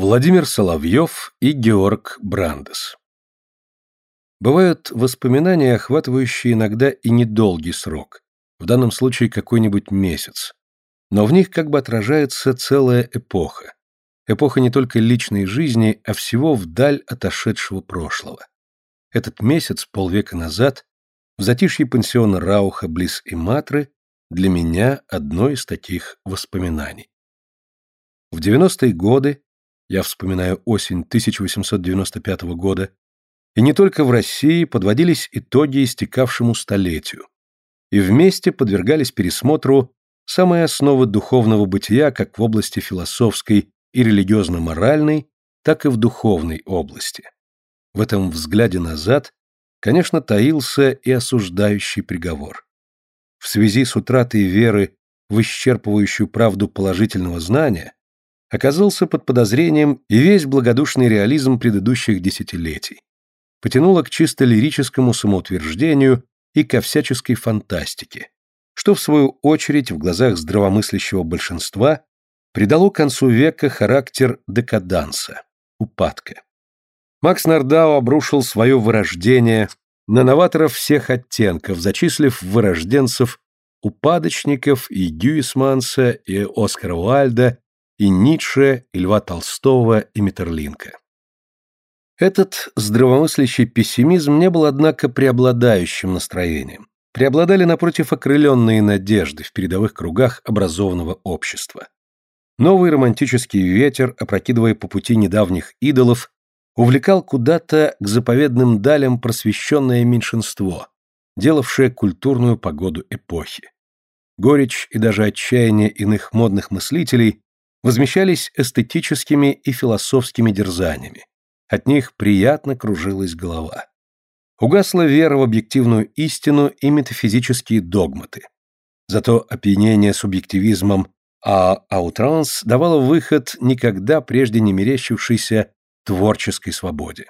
Владимир Соловьев и Георг Брандес Бывают воспоминания, охватывающие иногда и недолгий срок, в данном случае какой-нибудь месяц, но в них как бы отражается целая эпоха. Эпоха не только личной жизни, а всего вдаль отошедшего прошлого. Этот месяц, полвека назад, в затишье пансиона Рауха близ Иматры, для меня одно из таких воспоминаний. В 90-е годы я вспоминаю осень 1895 года, и не только в России подводились итоги истекавшему столетию, и вместе подвергались пересмотру самые основы духовного бытия как в области философской и религиозно-моральной, так и в духовной области. В этом взгляде назад, конечно, таился и осуждающий приговор. В связи с утратой веры в исчерпывающую правду положительного знания, оказался под подозрением и весь благодушный реализм предыдущих десятилетий. Потянуло к чисто лирическому самоутверждению и ко всяческой фантастике, что, в свою очередь, в глазах здравомыслящего большинства придало концу века характер декаданса, упадка. Макс Нардау обрушил свое вырождение на новаторов всех оттенков, зачислив вырожденцев упадочников и Гюисманса, и Оскара Уальда, и Ницше, и Льва Толстого, и Метерлинка. Этот здравомыслящий пессимизм не был, однако, преобладающим настроением. Преобладали, напротив, окрыленные надежды в передовых кругах образованного общества. Новый романтический ветер, опрокидывая по пути недавних идолов, увлекал куда-то к заповедным далям просвещенное меньшинство, делавшее культурную погоду эпохи. Горечь и даже отчаяние иных модных мыслителей возмещались эстетическими и философскими дерзаниями. От них приятно кружилась голова. Угасла вера в объективную истину и метафизические догматы. Зато опьянение субъективизмом а аутранс давало выход никогда прежде не мерещившейся творческой свободе.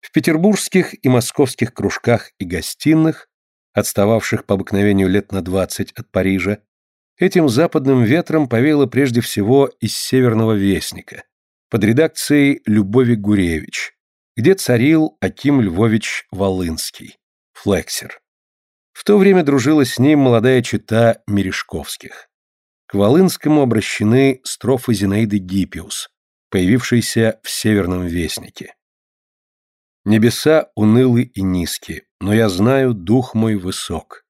В петербургских и московских кружках и гостиных, отстававших по обыкновению лет на двадцать от Парижа, Этим западным ветром повеяло прежде всего из Северного Вестника, под редакцией Любови Гуревич, где царил Аким Львович Волынский, флексер. В то время дружила с ним молодая чита Мережковских. К Волынскому обращены строфы Зинаиды Гиппиус, появившиеся в Северном Вестнике. Небеса унылы и низкие, но я знаю, дух мой высок.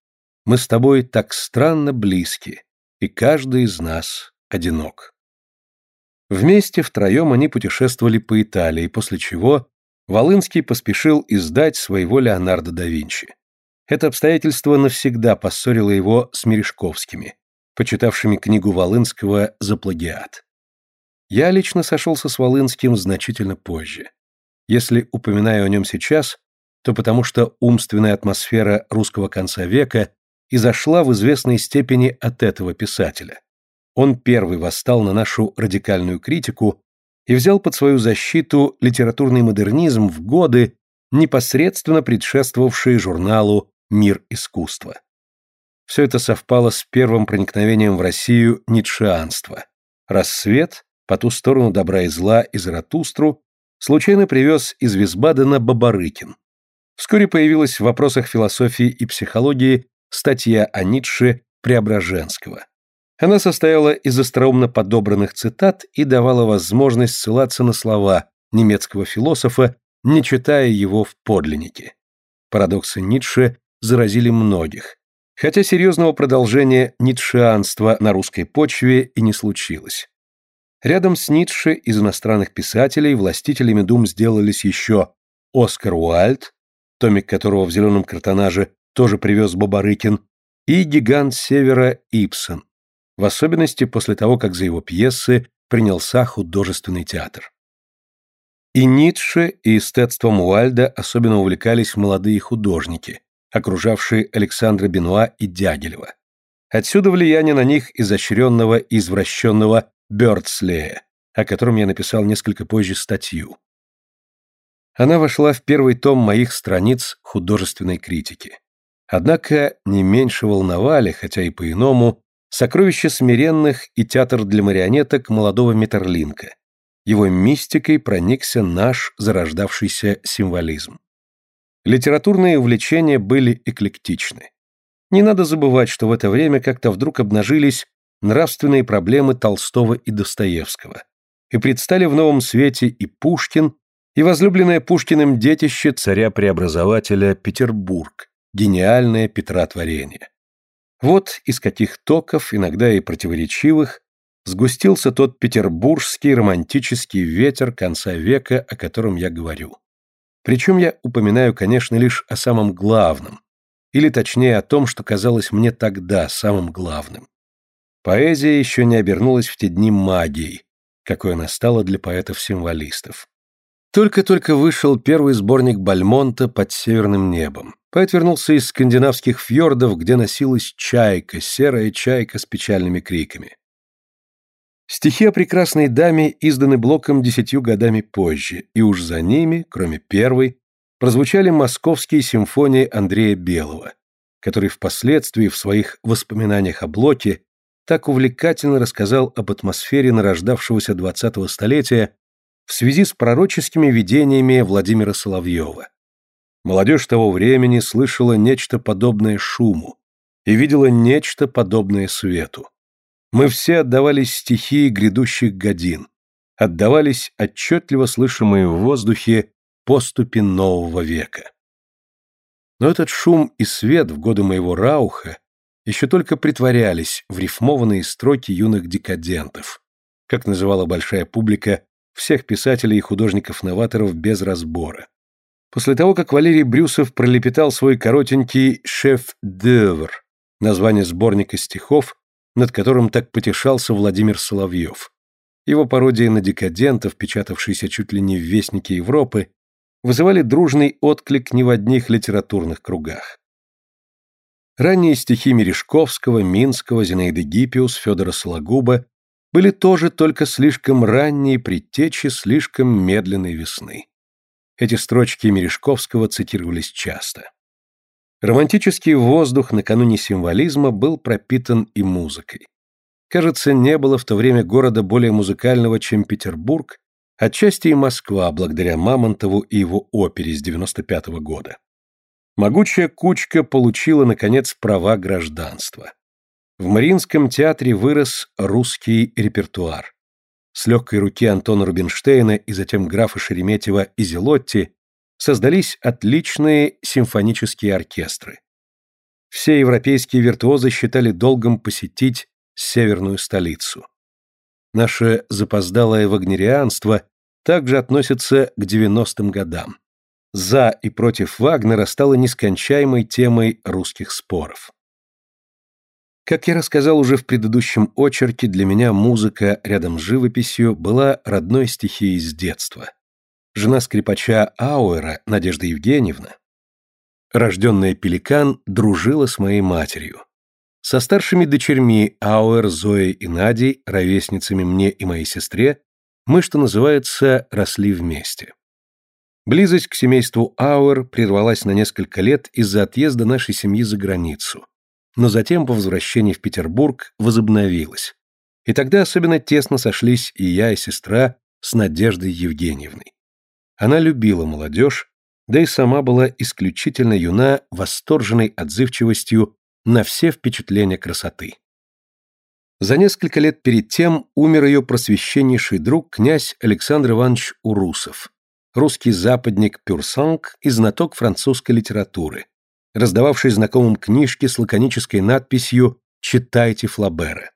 Мы с тобой так странно близки, и каждый из нас одинок. Вместе втроем они путешествовали по Италии, после чего Волынский поспешил издать своего Леонардо да Винчи. Это обстоятельство навсегда поссорило его с Мережковскими, почитавшими книгу Волынского за плагиат. Я лично сошелся с Волынским значительно позже. Если упоминаю о нем сейчас, то потому что умственная атмосфера русского конца века и зашла в известной степени от этого писателя. Он первый восстал на нашу радикальную критику и взял под свою защиту литературный модернизм в годы, непосредственно предшествовавшие журналу «Мир искусства». Все это совпало с первым проникновением в Россию ницшеанства. Рассвет, по ту сторону добра и зла и Заратустру, случайно привез из Висбадена Бабарыкин. Вскоре появилась в вопросах философии и психологии статья о Ницше Преображенского. Она состояла из остроумно подобранных цитат и давала возможность ссылаться на слова немецкого философа, не читая его в подлиннике. Парадоксы Ницше заразили многих, хотя серьезного продолжения ницшеанства на русской почве и не случилось. Рядом с Ницше из иностранных писателей властителями дум сделались еще Оскар Уальд, томик которого в зеленом картонаже тоже привез Бабарыкин, и гигант Севера Ипсон, в особенности после того, как за его пьесы принялся художественный театр. И Ницше, и эстетством Уальда особенно увлекались молодые художники, окружавшие Александра Бенуа и Дягилева. Отсюда влияние на них изощренного и извращенного Бёрдслея, о котором я написал несколько позже статью. Она вошла в первый том моих страниц художественной критики. Однако не меньше волновали, хотя и по-иному, сокровища смиренных и театр для марионеток молодого Метерлинка, его мистикой проникся наш зарождавшийся символизм. Литературные увлечения были эклектичны. Не надо забывать, что в это время как-то вдруг обнажились нравственные проблемы Толстого и Достоевского, и предстали в новом свете и Пушкин, и возлюбленное Пушкиным детище царя-преобразователя Петербург, гениальное Петра творение. Вот из каких токов, иногда и противоречивых, сгустился тот петербургский романтический ветер конца века, о котором я говорю. Причем я упоминаю, конечно, лишь о самом главном, или точнее о том, что казалось мне тогда самым главным. Поэзия еще не обернулась в те дни магией, какой она стала для поэтов-символистов. Только-только вышел первый сборник Бальмонта «Под северным небом». Поэт вернулся из скандинавских фьордов, где носилась чайка, серая чайка с печальными криками. Стихи о прекрасной даме изданы Блоком десятью годами позже, и уж за ними, кроме первой, прозвучали московские симфонии Андрея Белого, который впоследствии в своих воспоминаниях о Блоке так увлекательно рассказал об атмосфере нарождавшегося двадцатого столетия в связи с пророческими видениями Владимира Соловьева. Молодежь того времени слышала нечто подобное шуму и видела нечто подобное свету. Мы все отдавались стихии грядущих годин, отдавались отчетливо слышимые в воздухе поступи нового века. Но этот шум и свет в годы моего рауха еще только притворялись в рифмованные строки юных декадентов, как называла большая публика всех писателей и художников-новаторов без разбора. После того, как Валерий Брюсов пролепетал свой коротенький «шеф-д'œuvre», название сборника стихов, над которым так потешался Владимир Соловьев. Его пародии на декадентов, печатавшиеся чуть ли не в Вестнике Европы, вызывали дружный отклик не в одних литературных кругах. Ранние стихи Мережковского, Минского, Зинаиды Гиппиус, Федора Сологуба были тоже только слишком ранние предтечи слишком медленной весны. Эти строчки Мережковского цитировались часто. Романтический воздух накануне символизма был пропитан и музыкой. Кажется, не было в то время города более музыкального, чем Петербург, отчасти и Москва, благодаря Мамонтову и его опере с 95 -го года. Могучая кучка получила, наконец, права гражданства. В Мариинском театре вырос русский репертуар. С легкой руки Антона Рубинштейна и затем графа Шереметьева и Зелотти создались отличные симфонические оркестры. Все европейские виртуозы считали долгом посетить северную столицу. Наше запоздалое вагнерианство также относится к 90-м годам. За и против Вагнера стало нескончаемой темой русских споров. Как я рассказал уже в предыдущем очерке, для меня музыка рядом с живописью была родной стихией с детства жена скрипача Ауэра, Надежда Евгеньевна, рожденная Пеликан, дружила с моей матерью. Со старшими дочерьми Ауэр, Зоей и Надей, ровесницами мне и моей сестре, мы, что называется, росли вместе. Близость к семейству Ауэр прервалась на несколько лет из-за отъезда нашей семьи за границу, но затем по возвращении в Петербург возобновилась. И тогда особенно тесно сошлись и я, и сестра с Надеждой Евгеньевной. Она любила молодежь, да и сама была исключительно юна, восторженной отзывчивостью на все впечатления красоты. За несколько лет перед тем умер ее просвященнейший друг князь Александр Иванович Урусов, русский западник Пюрсанг и знаток французской литературы, раздававший знакомым книжки с лаконической надписью «Читайте Флабера».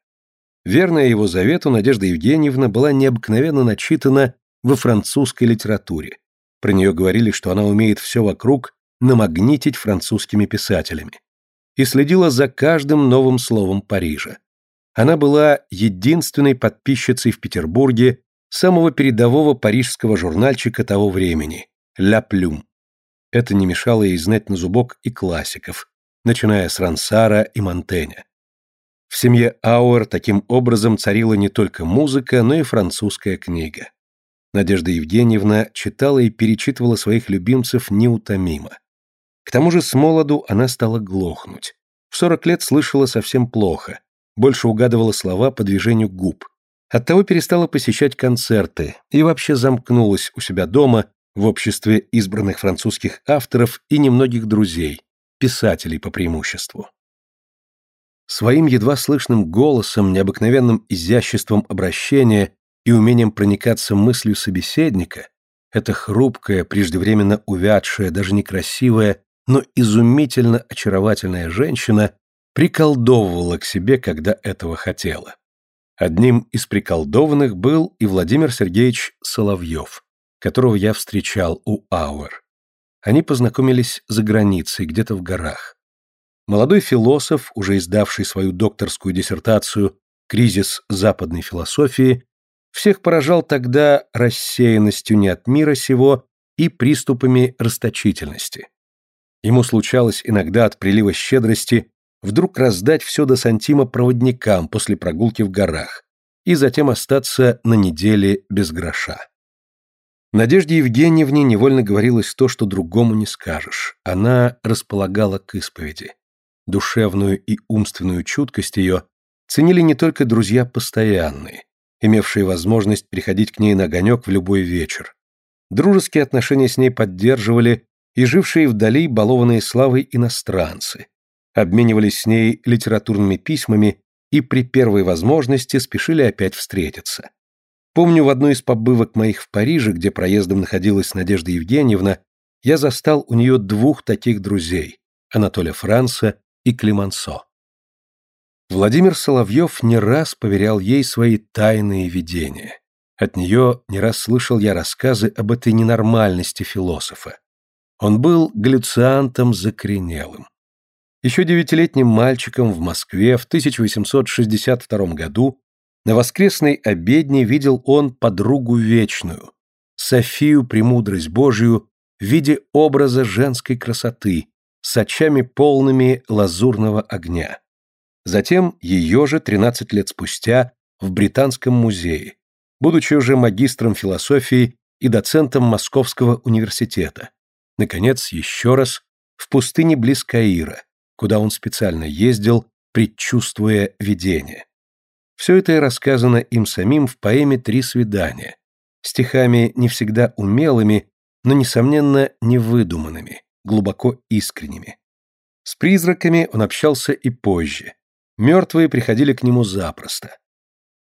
Верная его завету Надежда Евгеньевна была необыкновенно начитана во французской литературе. Про нее говорили, что она умеет все вокруг намагнитить французскими писателями. И следила за каждым новым словом Парижа. Она была единственной подписчицей в Петербурге самого передового парижского журнальчика того времени «Ля Плюм». Это не мешало ей знать на зубок и классиков, начиная с Рансара и Монтэня. В семье Ауэр таким образом царила не только музыка, но и французская книга. Надежда Евгеньевна читала и перечитывала своих любимцев неутомимо. К тому же с молоду она стала глохнуть. В сорок лет слышала совсем плохо, больше угадывала слова по движению губ. Оттого перестала посещать концерты и вообще замкнулась у себя дома в обществе избранных французских авторов и немногих друзей, писателей по преимуществу. Своим едва слышным голосом, необыкновенным изяществом обращения и умением проникаться мыслью собеседника, эта хрупкая, преждевременно увядшая, даже некрасивая, но изумительно очаровательная женщина приколдовывала к себе, когда этого хотела. Одним из приколдованных был и Владимир Сергеевич Соловьев, которого я встречал у Ауэр. Они познакомились за границей, где-то в горах. Молодой философ, уже издавший свою докторскую диссертацию «Кризис западной философии», всех поражал тогда рассеянностью не от мира сего и приступами расточительности. Ему случалось иногда от прилива щедрости вдруг раздать все до сантима проводникам после прогулки в горах и затем остаться на неделе без гроша. Надежде Евгеньевне невольно говорилось то, что другому не скажешь. Она располагала к исповеди. Душевную и умственную чуткость ее ценили не только друзья постоянные, имевшие возможность приходить к ней на огонек в любой вечер. Дружеские отношения с ней поддерживали и жившие вдали балованные славой иностранцы, обменивались с ней литературными письмами и при первой возможности спешили опять встретиться. Помню, в одной из побывок моих в Париже, где проездом находилась Надежда Евгеньевна, я застал у нее двух таких друзей – Анатолия Франца и Климансо. Владимир Соловьев не раз поверял ей свои тайные видения. От нее не раз слышал я рассказы об этой ненормальности философа. Он был галлюциантом закоренелым. Еще девятилетним мальчиком в Москве в 1862 году на воскресной обедне видел он подругу вечную, Софию Премудрость Божию в виде образа женской красоты, с очами полными лазурного огня. Затем ее же 13 лет спустя в Британском музее, будучи уже магистром философии и доцентом Московского университета. Наконец, еще раз в пустыне близ Каира, куда он специально ездил, предчувствуя видение. Все это и рассказано им самим в поэме «Три свидания», стихами не всегда умелыми, но, несомненно, невыдуманными, глубоко искренними. С призраками он общался и позже. Мертвые приходили к нему запросто.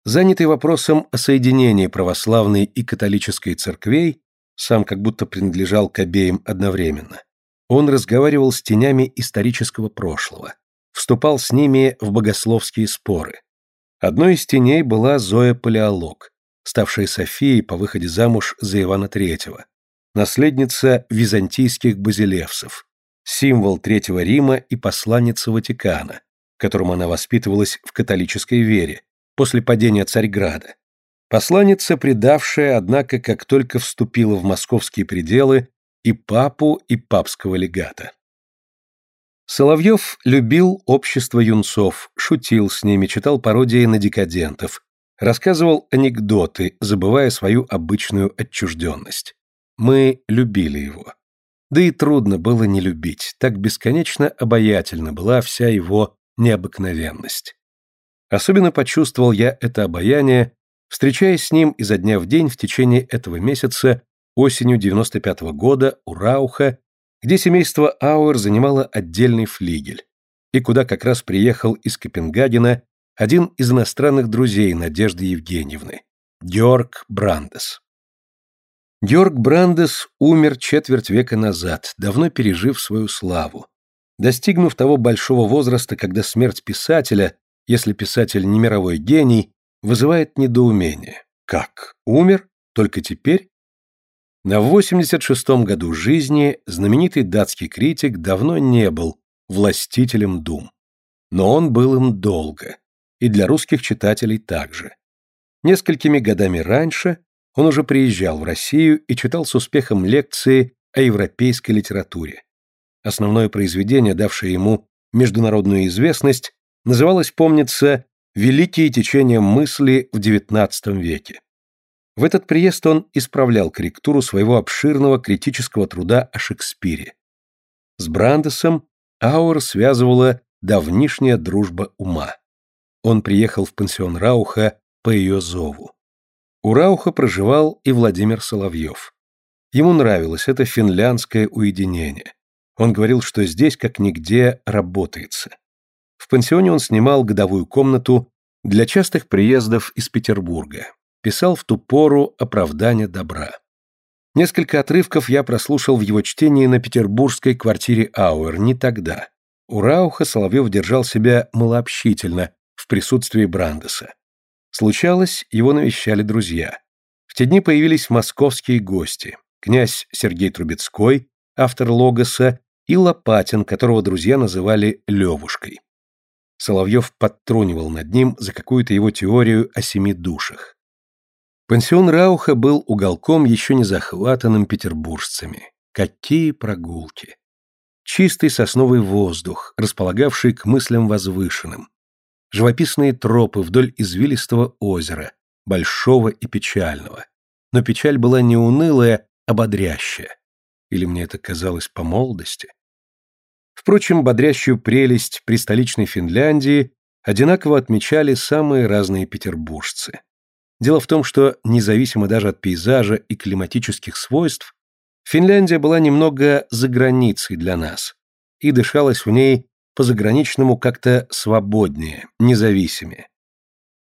Занятый вопросом о соединении православной и католической церквей, сам как будто принадлежал к обеим одновременно, он разговаривал с тенями исторического прошлого, вступал с ними в богословские споры. Одной из теней была Зоя Палеолог, ставшая Софией по выходе замуж за Ивана III, наследница византийских базилевсов, символ Третьего Рима и посланница Ватикана, которому она воспитывалась в католической вере, после падения Царьграда. Посланница, предавшая, однако, как только вступила в московские пределы, и папу, и папского легата. Соловьев любил общество юнцов, шутил с ними, читал пародии на декадентов, рассказывал анекдоты, забывая свою обычную отчужденность. Мы любили его. Да и трудно было не любить, так бесконечно обаятельна была вся его необыкновенность. Особенно почувствовал я это обаяние, встречаясь с ним изо дня в день в течение этого месяца осенью 95 -го года у Рауха, где семейство Ауэр занимало отдельный флигель, и куда как раз приехал из Копенгагена один из иностранных друзей Надежды Евгеньевны, Георг Брандес. Георг Брандес умер четверть века назад, давно пережив свою славу, достигнув того большого возраста, когда смерть писателя, если писатель не мировой гений, вызывает недоумение. Как? Умер? Только теперь? На 86-м году жизни знаменитый датский критик давно не был властителем дум. Но он был им долго, и для русских читателей также. Несколькими годами раньше он уже приезжал в Россию и читал с успехом лекции о европейской литературе. Основное произведение, давшее ему международную известность, называлось, помнится, «Великие течения мысли в XIX веке». В этот приезд он исправлял корректуру своего обширного критического труда о Шекспире. С Брандесом Ауэр связывала давнишняя дружба ума. Он приехал в пансион Рауха по ее зову. У Рауха проживал и Владимир Соловьев. Ему нравилось это финляндское уединение. Он говорил, что здесь как нигде работается. В пансионе он снимал годовую комнату для частых приездов из Петербурга. Писал в ту пору оправдание добра. Несколько отрывков я прослушал в его чтении на петербургской квартире Ауэр, не тогда. У Рауха Соловьев держал себя малообщительно в присутствии Брандеса. Случалось, его навещали друзья. В те дни появились московские гости. Князь Сергей Трубецкой, автор Логоса, и Лопатин, которого друзья называли Левушкой. Соловьев подтрунивал над ним за какую-то его теорию о семи душах. Пансион Рауха был уголком, еще не захватанным петербуржцами. Какие прогулки! Чистый сосновый воздух, располагавший к мыслям возвышенным. Живописные тропы вдоль извилистого озера, большого и печального. Но печаль была не унылая, а бодрящая. Или мне это казалось по молодости? Впрочем, бодрящую прелесть при столичной Финляндии одинаково отмечали самые разные петербуржцы. Дело в том, что, независимо даже от пейзажа и климатических свойств, Финляндия была немного за границей для нас, и дышалось в ней по-заграничному как-то свободнее, независимее.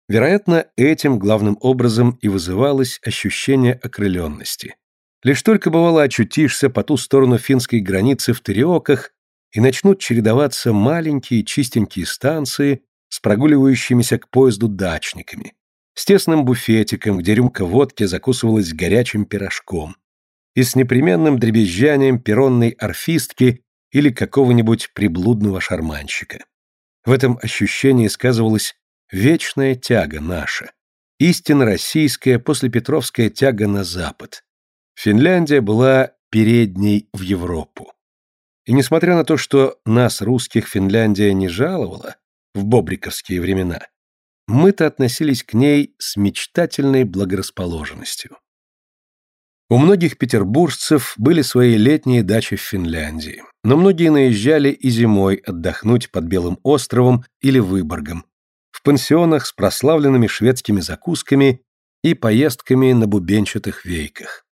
Вероятно, этим главным образом и вызывалось ощущение окрыленности. Лишь только бывало очутишься по ту сторону финской границы в Тереоках, и начнут чередоваться маленькие чистенькие станции с прогуливающимися к поезду дачниками, с тесным буфетиком, где рюмка водки закусывалась горячим пирожком, и с непременным дребезжанием перронной орфистки или какого-нибудь приблудного шарманщика. В этом ощущении сказывалась вечная тяга наша, истинно российская послепетровская тяга на запад, Финляндия была передней в Европу. И несмотря на то, что нас, русских, Финляндия не жаловала в бобриковские времена, мы-то относились к ней с мечтательной благорасположенностью. У многих петербуржцев были свои летние дачи в Финляндии, но многие наезжали и зимой отдохнуть под Белым островом или Выборгом, в пансионах с прославленными шведскими закусками и поездками на бубенчатых вейках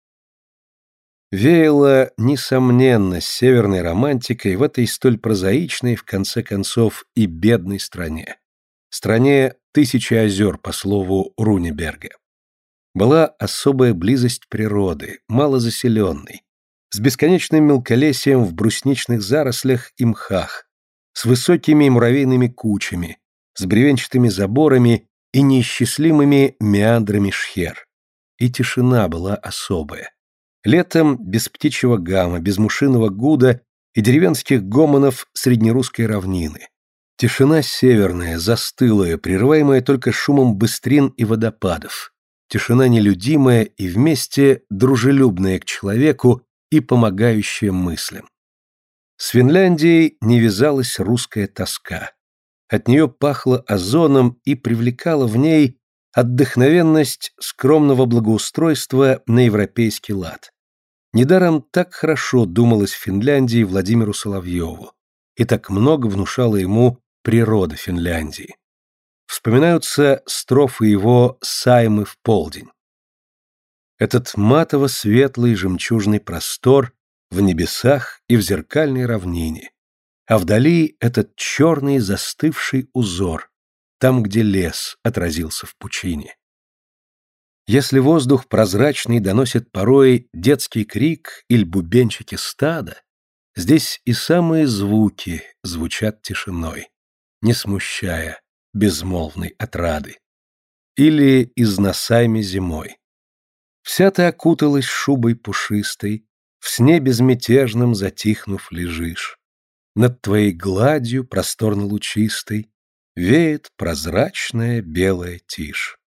веяло, несомненно, северной романтикой в этой столь прозаичной, в конце концов, и бедной стране. Стране тысячи озер, по слову Рунеберга. Была особая близость природы, малозаселенной, с бесконечным мелколесием в брусничных зарослях и мхах, с высокими муравейными кучами, с бревенчатыми заборами и неисчислимыми меандрами шхер. И тишина была особая Летом без птичьего гамма, без мушиного гуда и деревенских гомонов среднерусской равнины. Тишина северная, застылая, прерываемая только шумом быстрин и водопадов. Тишина нелюдимая и вместе дружелюбная к человеку и помогающая мыслям. С Финляндией не вязалась русская тоска. От нее пахло озоном и привлекала в ней отдохновенность скромного благоустройства на европейский лад. Недаром так хорошо думалось в Финляндии Владимиру Соловьеву, и так много внушала ему природа Финляндии. Вспоминаются строфы его «Саймы в полдень». Этот матово-светлый жемчужный простор в небесах и в зеркальной равнине, а вдали этот черный застывший узор, там, где лес отразился в пучине. Если воздух прозрачный доносит порой детский крик или бубенчики стада, здесь и самые звуки звучат тишиной, не смущая безмолвной отрады. Или из носами зимой. Вся ты окуталась шубой пушистой, в сне безмятежном затихнув лежишь. Над твоей гладью просторно-лучистой веет прозрачная белая тишь.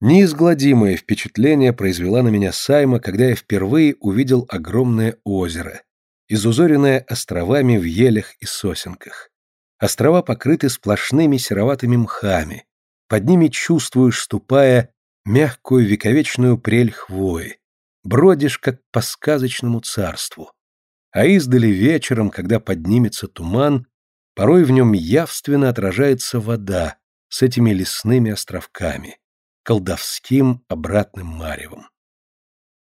Неизгладимое впечатление произвела на меня Сайма, когда я впервые увидел огромное озеро, изузоренное островами в елях и сосенках. Острова покрыты сплошными сероватыми мхами, под ними чувствуешь, ступая, мягкую вековечную прель хвои, бродишь, как по сказочному царству. А издали вечером, когда поднимется туман, Порой в нем явственно отражается вода, с этими лесными островками, колдовским обратным маревом.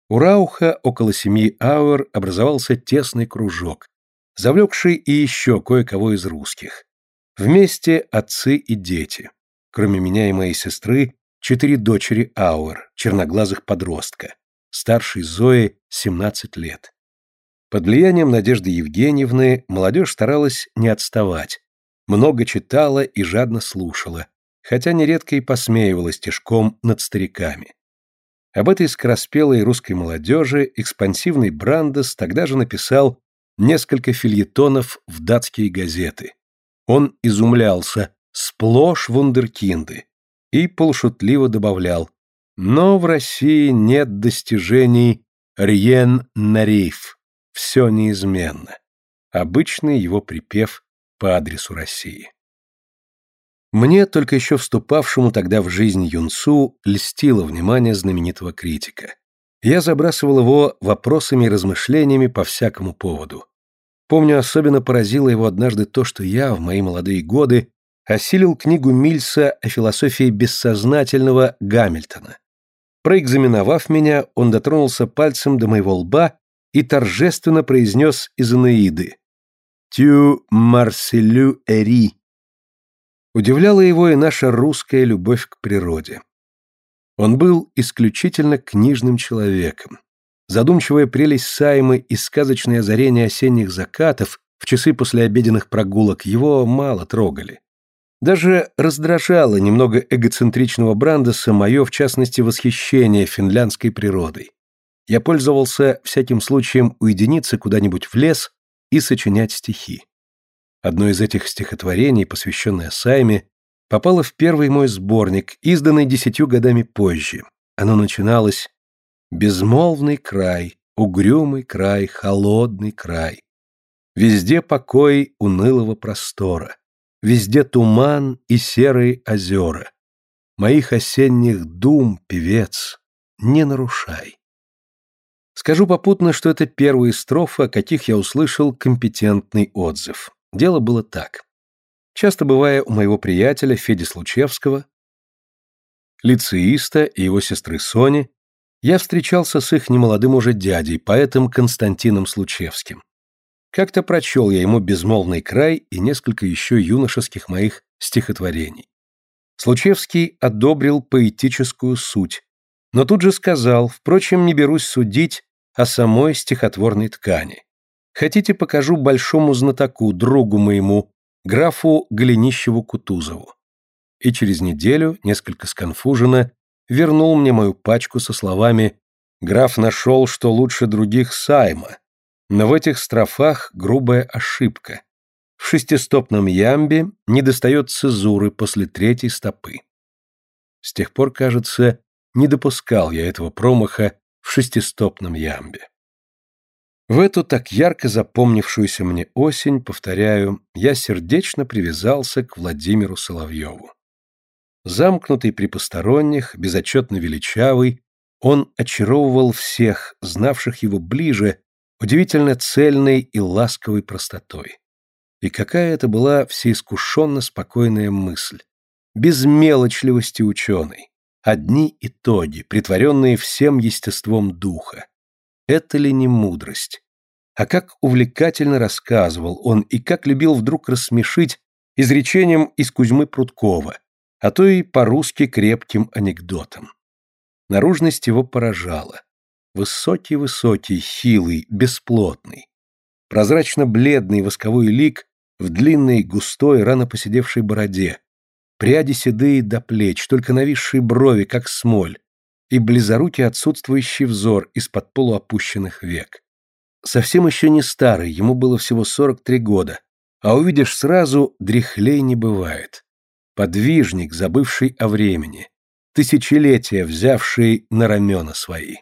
У Рауха около семьи Ауэр образовался тесный кружок, завлекший и еще кое-кого из русских. Вместе отцы и дети. Кроме меня и моей сестры, четыре дочери Ауэр, черноглазых подростка. Старшей Зои 17 лет. Под влиянием Надежды Евгеньевны молодежь старалась не отставать, много читала и жадно слушала, хотя нередко и посмеивалась тишком над стариками. Об этой скороспелой русской молодежи экспансивный Брандес тогда же написал несколько фильетонов в датские газеты. Он изумлялся, сплошь вундеркинды, и полушутливо добавлял, но в России нет достижений Риен Нариф, все неизменно. Обычный его припев по адресу России. Мне, только еще вступавшему тогда в жизнь юнцу, льстило внимание знаменитого критика. Я забрасывал его вопросами и размышлениями по всякому поводу. Помню, особенно поразило его однажды то, что я в мои молодые годы осилил книгу Мильса о философии бессознательного Гамильтона. Проэкзаменовав меня, он дотронулся пальцем до моего лба и торжественно произнес из Энеиды «Тю Марселю Эри». Удивляла его и наша русская любовь к природе. Он был исключительно книжным человеком. Задумчивая прелесть Саймы и сказочное озарение осенних закатов в часы послеобеденных прогулок его мало трогали. Даже раздражало немного эгоцентричного Брандеса мое, в частности, восхищение финляндской природой. Я пользовался всяким случаем уединиться куда-нибудь в лес и сочинять стихи. Одно из этих стихотворений, посвященное Сайме, попало в первый мой сборник, изданный десятью годами позже. Оно начиналось Безмолвный край, угрюмый край, холодный край. Везде покой унылого простора, Везде туман и серые озера. Моих осенних дум, певец, не нарушай. Скажу попутно, что это первые строфы, о каких я услышал компетентный отзыв. Дело было так. Часто бывая у моего приятеля Феди Случевского, лицеиста и его сестры Сони, я встречался с их немолодым уже дядей, поэтом Константином Случевским. Как-то прочел я ему «Безмолвный край» и несколько еще юношеских моих стихотворений. Случевский одобрил поэтическую суть, но тут же сказал, впрочем, не берусь судить о самой стихотворной ткани. Хотите, покажу большому знатоку, другу моему, графу Голенищеву-Кутузову. И через неделю, несколько сконфуженно, вернул мне мою пачку со словами «Граф нашел, что лучше других Сайма». Но в этих строфах грубая ошибка. В шестистопном ямбе недостает цезуры после третьей стопы. С тех пор, кажется, не допускал я этого промаха в шестистопном ямбе. В эту так ярко запомнившуюся мне осень, повторяю, я сердечно привязался к Владимиру Соловьеву. Замкнутый при посторонних, безотчетно величавый, он очаровывал всех, знавших его ближе, удивительно цельной и ласковой простотой. И какая это была всеискушенно спокойная мысль, без мелочливости ученой, одни итоги, притворенные всем естеством духа. Это ли не мудрость? А как увлекательно рассказывал он и как любил вдруг рассмешить изречением из Кузьмы Прудкова, а то и по-русски крепким анекдотом. Наружность его поражала. Высокий-высокий, хилый, бесплотный. Прозрачно-бледный восковой лик в длинной, густой, рано поседевшей бороде. Пряди седые до плеч, только нависшие брови, как смоль, и близорукий отсутствующий взор из-под полуопущенных век. Совсем еще не старый, ему было всего 43 года, а увидишь сразу, дряхлей не бывает подвижник, забывший о времени, тысячелетия взявший на рамена свои.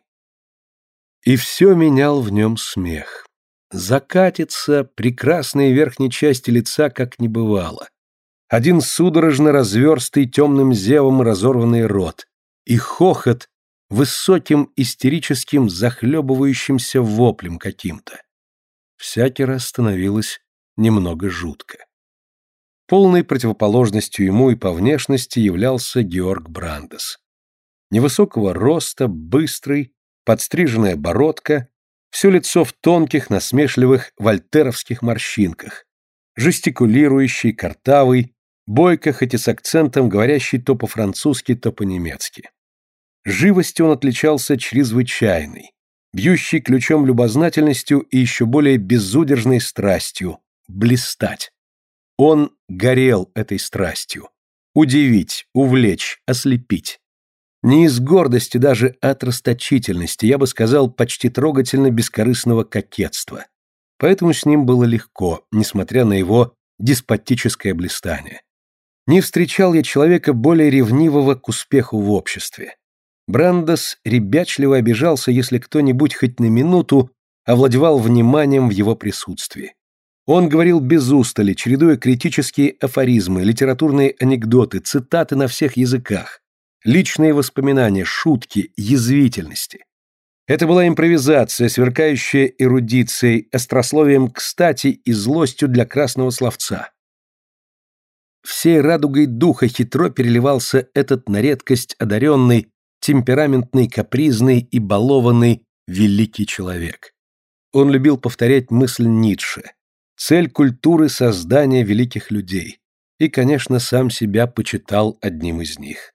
И все менял в нем смех. Закатится прекрасной верхней части лица, как не бывало. Один судорожно разверстый темным зевом разорванный рот. И хохот высоким истерическим захлебывающимся воплем каким-то. Всякий раз становилось немного жутко. Полной противоположностью ему и по внешности являлся Георг Брандес. Невысокого роста, быстрый, подстриженная бородка, все лицо в тонких, насмешливых вольтеровских морщинках, жестикулирующий, картавый, бойко, хоть и с акцентом, говорящий то по-французски, то по-немецки. Живостью он отличался чрезвычайной, бьющей ключом любознательностью и еще более безудержной страстью – блистать. Он горел этой страстью. Удивить, увлечь, ослепить. Не из гордости даже, от расточительности, я бы сказал, почти трогательно бескорыстного кокетства. Поэтому с ним было легко, несмотря на его деспотическое блистание. Не встречал я человека более ревнивого к успеху в обществе. Брандос ребячливо обижался, если кто-нибудь хоть на минуту овладевал вниманием в его присутствии. Он говорил без устали, чередуя критические афоризмы, литературные анекдоты, цитаты на всех языках, личные воспоминания, шутки, язвительности. Это была импровизация, сверкающая эрудицией, острословием кстати и злостью для красного словца. Всей радугой духа хитро переливался этот на редкость одаренный, темпераментный, капризный и балованный великий человек. Он любил повторять мысль Ницше. Цель культуры – создания великих людей. И, конечно, сам себя почитал одним из них.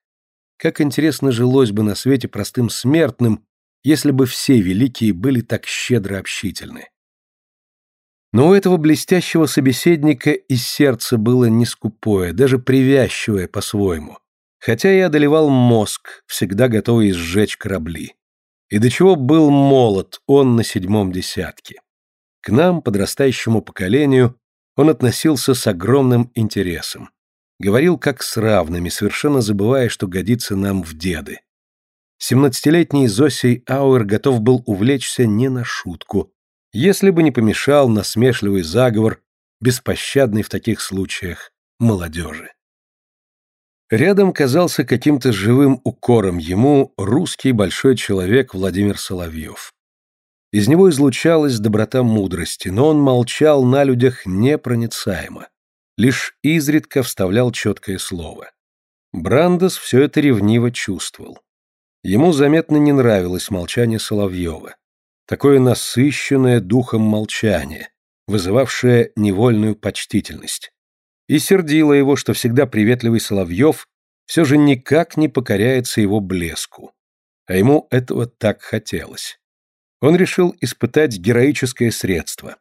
Как интересно жилось бы на свете простым смертным, если бы все великие были так щедро общительны. Но у этого блестящего собеседника и сердце было не скупое, даже привязчивое по-своему, хотя и одолевал мозг, всегда готовый сжечь корабли. И до чего был молод он на седьмом десятке. К нам, подрастающему поколению, он относился с огромным интересом. Говорил как с равными, совершенно забывая, что годится нам в деды. Семнадцатилетний Зосей Ауэр готов был увлечься не на шутку, если бы не помешал насмешливый заговор, беспощадный в таких случаях, молодежи. Рядом казался каким-то живым укором ему русский большой человек Владимир Соловьев. Из него излучалась доброта мудрости, но он молчал на людях непроницаемо лишь изредка вставлял четкое слово. Брандес все это ревниво чувствовал. Ему заметно не нравилось молчание Соловьева. Такое насыщенное духом молчание, вызывавшее невольную почтительность. И сердило его, что всегда приветливый Соловьев все же никак не покоряется его блеску. А ему этого так хотелось. Он решил испытать героическое средство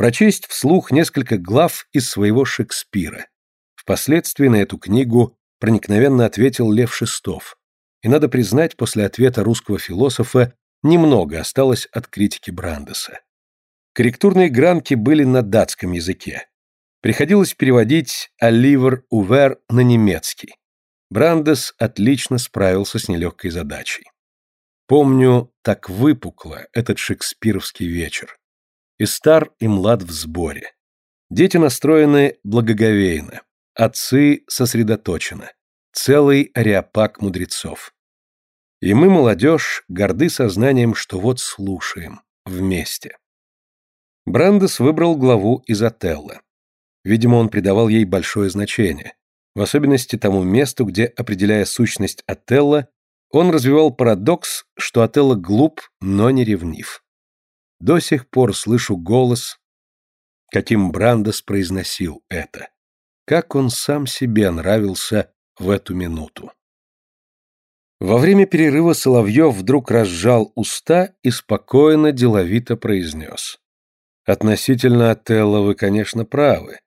прочесть вслух несколько глав из своего Шекспира. Впоследствии на эту книгу проникновенно ответил Лев Шестов. И надо признать, после ответа русского философа немного осталось от критики Брандеса. Корректурные гранки были на датском языке. Приходилось переводить «Оливер Увер» на немецкий. Брандес отлично справился с нелегкой задачей. Помню, так выпукло этот шекспировский вечер и стар, и млад в сборе. Дети настроены благоговейно, отцы сосредоточены, целый ареопаг мудрецов. И мы, молодежь, горды сознанием, что вот слушаем, вместе. Брандес выбрал главу из Отелла. Видимо, он придавал ей большое значение, в особенности тому месту, где, определяя сущность Отелла, он развивал парадокс, что Отелло глуп, но не ревнив. До сих пор слышу голос, каким Брандес произносил это. Как он сам себе нравился в эту минуту. Во время перерыва Соловьев вдруг разжал уста и спокойно, деловито произнес. «Относительно Отелло вы, конечно, правы.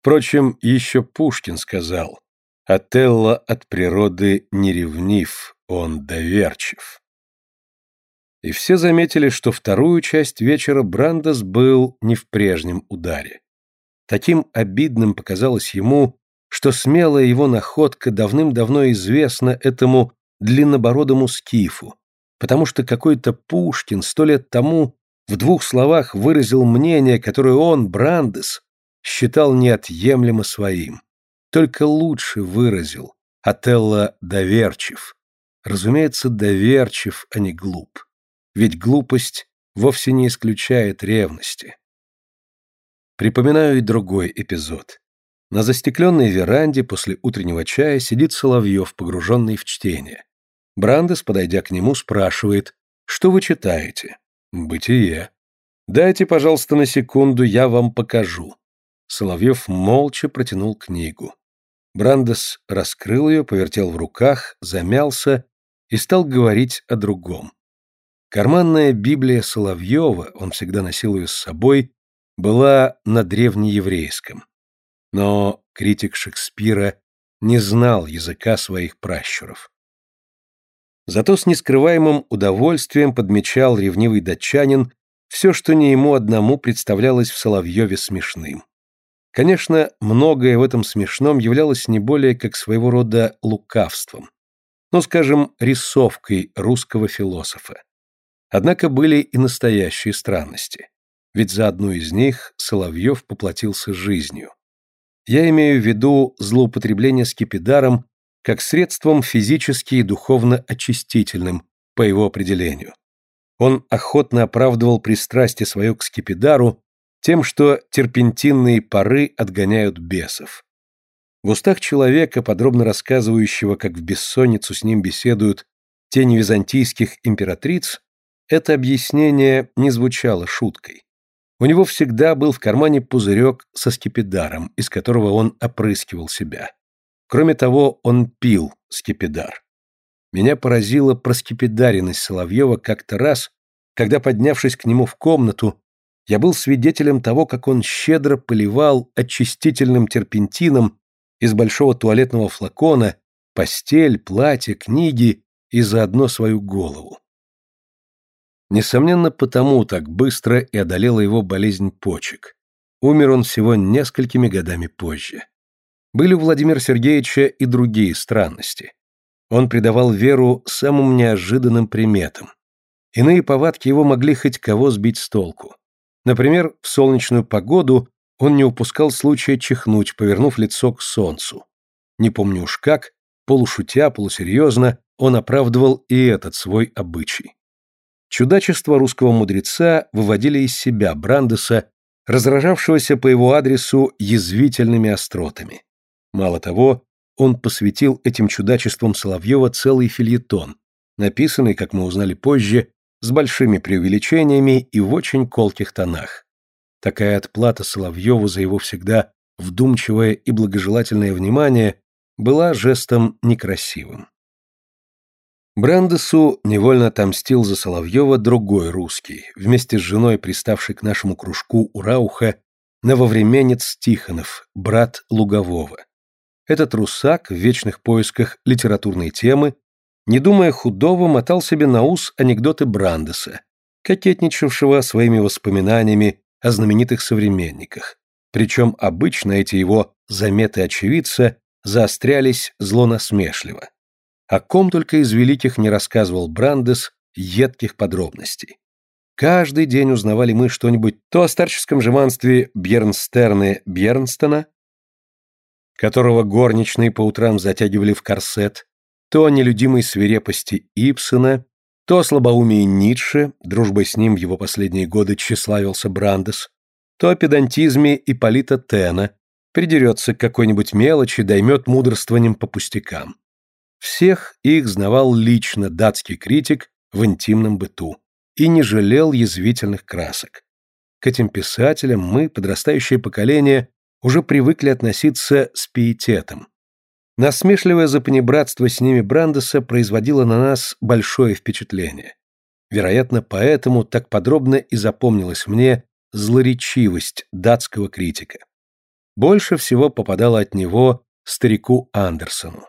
Впрочем, еще Пушкин сказал, Отелло от природы не ревнив, он доверчив» и все заметили, что вторую часть вечера Брандес был не в прежнем ударе. Таким обидным показалось ему, что смелая его находка давным-давно известна этому длиннобородому скифу, потому что какой-то Пушкин сто лет тому в двух словах выразил мнение, которое он, Брандес, считал неотъемлемо своим. Только лучше выразил. Отелло доверчив. Разумеется, доверчив, а не глуп ведь глупость вовсе не исключает ревности. Припоминаю и другой эпизод. На застекленной веранде после утреннего чая сидит Соловьев, погруженный в чтение. Брандес, подойдя к нему, спрашивает, что вы читаете? Бытие. Дайте, пожалуйста, на секунду, я вам покажу. Соловьев молча протянул книгу. Брандес раскрыл ее, повертел в руках, замялся и стал говорить о другом. Карманная Библия Соловьева, он всегда носил ее с собой, была на древнееврейском. Но критик Шекспира не знал языка своих пращуров. Зато с нескрываемым удовольствием подмечал ревнивый датчанин все, что не ему одному представлялось в Соловьеве смешным. Конечно, многое в этом смешном являлось не более как своего рода лукавством, но, скажем, рисовкой русского философа. Однако были и настоящие странности, ведь за одну из них Соловьев поплатился жизнью. Я имею в виду злоупотребление скипидаром как средством физически и духовно очистительным, по его определению. Он охотно оправдывал пристрастие свое к скипидару тем, что терпентинные пары отгоняют бесов. В устах человека, подробно рассказывающего, как в бессонницу с ним беседуют тени византийских императриц, это объяснение не звучало шуткой. У него всегда был в кармане пузырек со скипидаром, из которого он опрыскивал себя. Кроме того, он пил скипидар. Меня поразила проскипидаренность Соловьева как-то раз, когда, поднявшись к нему в комнату, я был свидетелем того, как он щедро поливал очистительным терпентином из большого туалетного флакона постель, платье, книги и заодно свою голову. Несомненно, потому так быстро и одолела его болезнь почек. Умер он всего несколькими годами позже. Были у Владимира Сергеевича и другие странности. Он придавал веру самым неожиданным приметам. Иные повадки его могли хоть кого сбить с толку. Например, в солнечную погоду он не упускал случая чихнуть, повернув лицо к солнцу. Не помню уж как, полушутя, полусерьезно, он оправдывал и этот свой обычай. Чудачество русского мудреца выводили из себя Брандеса, разражавшегося по его адресу язвительными остротами. Мало того, он посвятил этим чудачествам Соловьева целый фильетон, написанный, как мы узнали позже, с большими преувеличениями и в очень колких тонах. Такая отплата Соловьеву за его всегда вдумчивое и благожелательное внимание была жестом некрасивым. Брандесу невольно отомстил за Соловьева другой русский, вместе с женой приставший к нашему кружку у Рауха, нововременец Тихонов, брат Лугового. Этот русак в вечных поисках литературной темы не думая худого, мотал себе на ус анекдоты Брандеса, кокетничавшего своими воспоминаниями о знаменитых современниках. Причем обычно эти его заметы очевидца заострялись злонасмешливо. О ком только из великих не рассказывал Брандес едких подробностей. Каждый день узнавали мы что-нибудь то о старческом жеманстве Бьернстерне Бьернстона, которого горничные по утрам затягивали в корсет, то о нелюдимой свирепости Ипсона, то о слабоумии Ницше, дружбой с ним в его последние годы тщеславился Брандес, то о педантизме Ипполита Тена, придерется к какой-нибудь мелочи, доймет мудрствованием по пустякам. Всех их знавал лично датский критик в интимном быту и не жалел язвительных красок. К этим писателям мы, подрастающее поколение, уже привыкли относиться с пиететом, Насмешливое запанибратство с ними Брандеса производило на нас большое впечатление. Вероятно, поэтому так подробно и запомнилась мне злоречивость датского критика. Больше всего попадало от него старику Андерсону.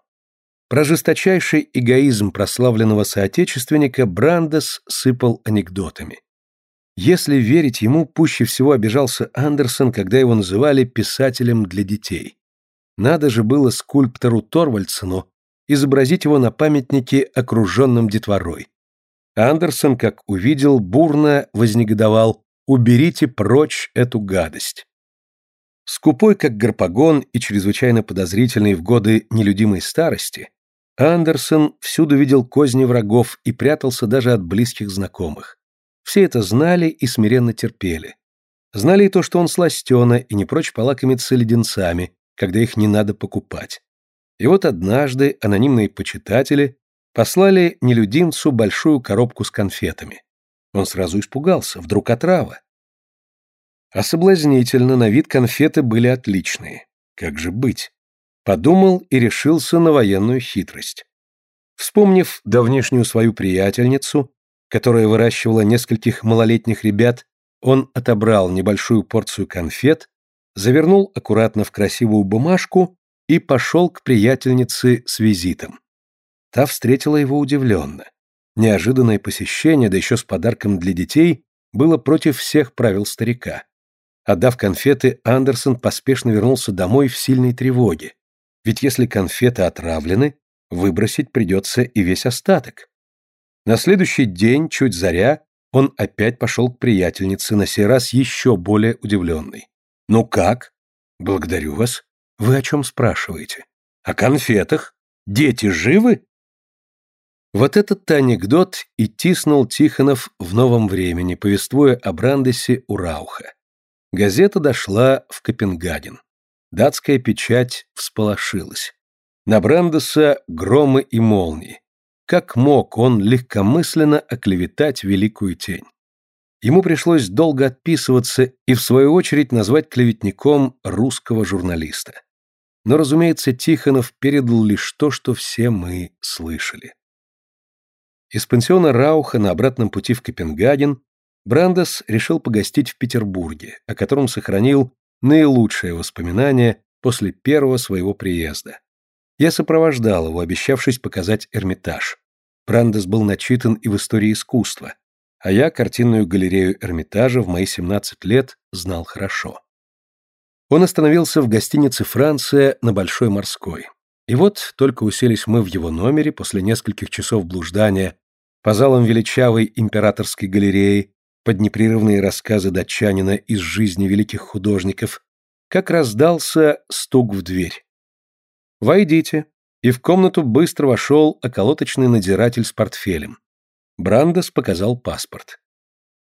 Про жесточайший эгоизм прославленного соотечественника Брандес сыпал анекдотами. Если верить ему, пуще всего обижался Андерсон, когда его называли писателем для детей. Надо же было скульптору Торвальдсену изобразить его на памятнике, окруженном детворой. Андерсон, как увидел, бурно вознегодовал «Уберите прочь эту гадость». Скупой, как гарпагон, и чрезвычайно подозрительный в годы нелюдимой старости, Андерсон всюду видел козни врагов и прятался даже от близких знакомых. Все это знали и смиренно терпели. Знали и то, что он сластена и не прочь полакомиться леденцами, когда их не надо покупать. И вот однажды анонимные почитатели послали нелюдимцу большую коробку с конфетами. Он сразу испугался, вдруг отрава. А соблазнительно, на вид конфеты были отличные. Как же быть? Подумал и решился на военную хитрость. Вспомнив давнешнюю свою приятельницу, которая выращивала нескольких малолетних ребят, он отобрал небольшую порцию конфет, завернул аккуратно в красивую бумажку и пошел к приятельнице с визитом. Та встретила его удивленно. Неожиданное посещение, да еще с подарком для детей, было против всех правил старика. Отдав конфеты, Андерсон поспешно вернулся домой в сильной тревоге. Ведь если конфеты отравлены, выбросить придется и весь остаток. На следующий день, чуть заря, он опять пошел к приятельнице, на сей раз еще более удивленный. «Ну как?» «Благодарю вас. Вы о чем спрашиваете?» «О конфетах. Дети живы?» Вот этот-то анекдот и тиснул Тихонов в новом времени, повествуя о Брандесе у Рауха. Газета дошла в Копенгаген. Датская печать всполошилась. На Брандеса громы и молнии. Как мог он легкомысленно оклеветать великую тень? Ему пришлось долго отписываться и, в свою очередь, назвать клеветником русского журналиста. Но, разумеется, Тихонов передал лишь то, что все мы слышали. Из пансиона Рауха на обратном пути в Копенгаген Брандес решил погостить в Петербурге, о котором сохранил наилучшее воспоминание после первого своего приезда. Я сопровождал его, обещавшись показать Эрмитаж. Брандес был начитан и в истории искусства, а я картинную галерею Эрмитажа в мои 17 лет знал хорошо. Он остановился в гостинице «Франция» на Большой Морской. И вот только уселись мы в его номере после нескольких часов блуждания по залам величавой императорской галереи, под непрерывные рассказы датчанина из жизни великих художников, как раздался стук в дверь. «Войдите», и в комнату быстро вошел околоточный надзиратель с портфелем. Брандес показал паспорт.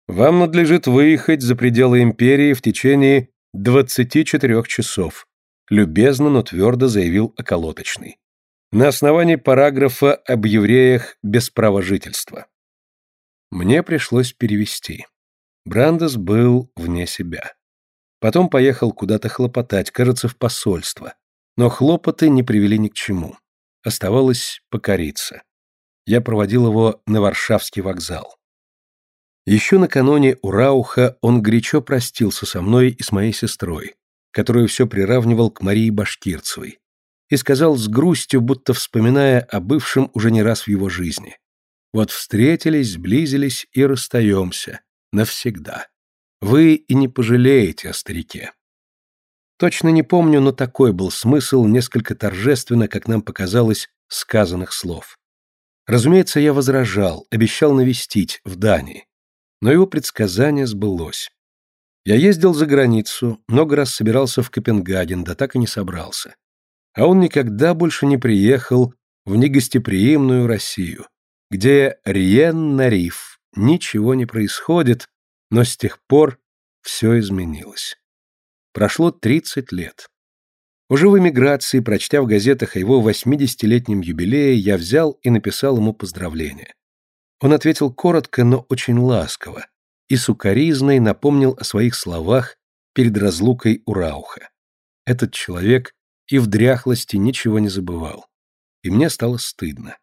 «Вам надлежит выехать за пределы империи в течение 24 часов», любезно, но твердо заявил околоточный. На основании параграфа об евреях без права жительства. Мне пришлось перевести. Брандес был вне себя. Потом поехал куда-то хлопотать, кажется, в посольство. Но хлопоты не привели ни к чему. Оставалось покориться. Я проводил его на Варшавский вокзал. Еще накануне у Рауха он горячо простился со мной и с моей сестрой, которую все приравнивал к Марии Башкирцевой, и сказал с грустью, будто вспоминая о бывшем уже не раз в его жизни. Вот встретились, сблизились и расстаемся. Навсегда. Вы и не пожалеете о старике. Точно не помню, но такой был смысл, несколько торжественно, как нам показалось, сказанных слов. Разумеется, я возражал, обещал навестить в Дании. Но его предсказание сбылось. Я ездил за границу, много раз собирался в Копенгаген, да так и не собрался. А он никогда больше не приехал в негостеприимную Россию, где Риен на ничего не происходит, но с тех пор все изменилось. Прошло 30 лет. Уже в эмиграции, прочтя в газетах о его 80-летнем юбилее, я взял и написал ему поздравление. Он ответил коротко, но очень ласково, и сукоризной напомнил о своих словах перед разлукой у Рауха. Этот человек и в дряхлости ничего не забывал. И мне стало стыдно.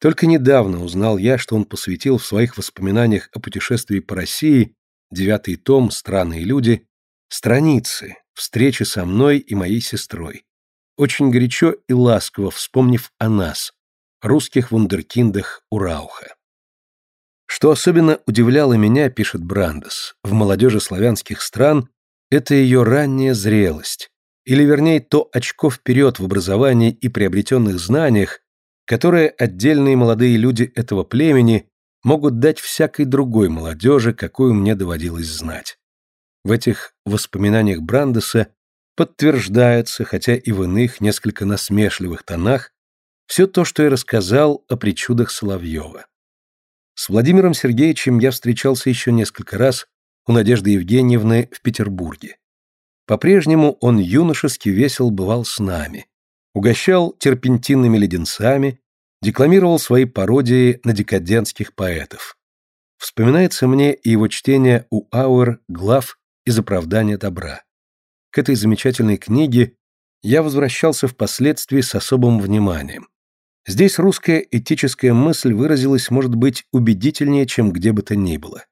Только недавно узнал я, что он посвятил в своих воспоминаниях о путешествии по России, девятый том «Страны и люди», страницы, встречи со мной и моей сестрой. Очень горячо и ласково вспомнив о нас, русских вундеркиндах Урауха. Что особенно удивляло меня, пишет Брандес, в молодежи славянских стран, это ее ранняя зрелость, или вернее то очко вперед в образовании и приобретенных знаниях, которые отдельные молодые люди этого племени могут дать всякой другой молодежи, какую мне доводилось знать. В этих воспоминаниях Брандеса подтверждается, хотя и в иных, несколько насмешливых тонах, все то, что я рассказал о причудах Соловьева. С Владимиром Сергеевичем я встречался еще несколько раз у Надежды Евгеньевны в Петербурге. По-прежнему он юношески весел бывал с нами, угощал терпентинными леденцами, декламировал свои пародии на декадентских поэтов. Вспоминается мне и его чтение у Ауэр глав из оправдания добра. К этой замечательной книге я возвращался впоследствии с особым вниманием. Здесь русская этическая мысль выразилась, может быть, убедительнее, чем где бы то ни было.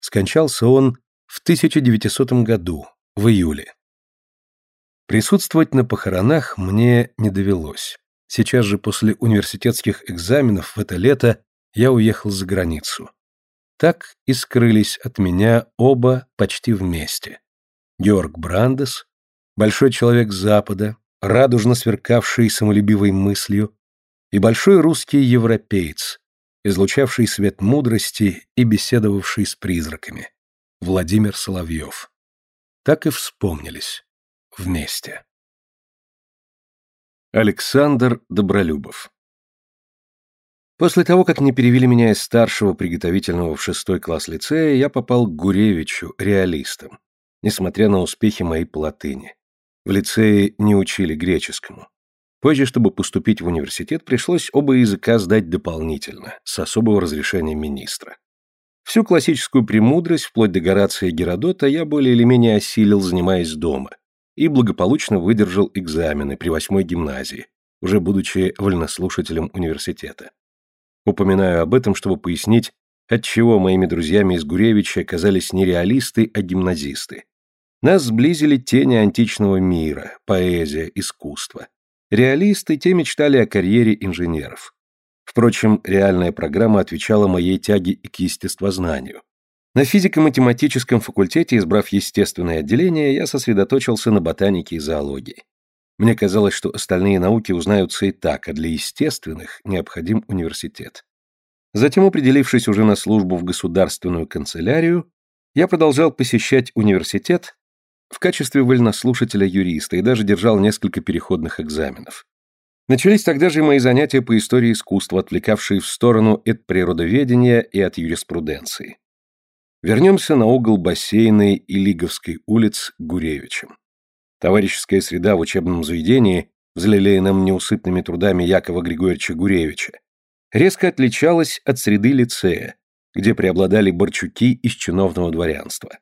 Скончался он в 1900 году, в июле. Присутствовать на похоронах мне не довелось. Сейчас же после университетских экзаменов в это лето я уехал за границу. Так и скрылись от меня оба почти вместе. Георг Брандес, большой человек Запада, радужно сверкавший самолюбивой мыслью, и большой русский европеец, излучавший свет мудрости и беседовавший с призраками, Владимир Соловьев. Так и вспомнились вместе. Александр Добролюбов После того, как не перевели меня из старшего приготовительного в шестой класс лицея, я попал к Гуревичу, реалистам, несмотря на успехи моей по латыни. В лицее не учили греческому. Позже, чтобы поступить в университет, пришлось оба языка сдать дополнительно, с особого разрешения министра. Всю классическую премудрость, вплоть до Горация и Геродота, я более или менее осилил, занимаясь дома, и благополучно выдержал экзамены при восьмой гимназии, уже будучи вольнослушателем университета. Упоминаю об этом, чтобы пояснить, отчего моими друзьями из Гуревича оказались не реалисты, а гимназисты. Нас сблизили тени античного мира, поэзия, искусство. Реалисты те мечтали о карьере инженеров. Впрочем, реальная программа отвечала моей тяге и к естествознанию. На физико-математическом факультете, избрав естественное отделение, я сосредоточился на ботанике и зоологии. Мне казалось, что остальные науки узнаются и так, а для естественных необходим университет. Затем, определившись уже на службу в государственную канцелярию, я продолжал посещать университет в качестве вольнослушателя-юриста и даже держал несколько переходных экзаменов. Начались тогда же мои занятия по истории искусства, отвлекавшие в сторону от природоведения и от юриспруденции. Вернемся на угол бассейной и Лиговской улиц к Гуревичам. Товарищеская среда в учебном заведении, взлелеянном неусыпными трудами Якова Григорьевича Гуревича, резко отличалась от среды лицея, где преобладали борчуки из чиновного дворянства.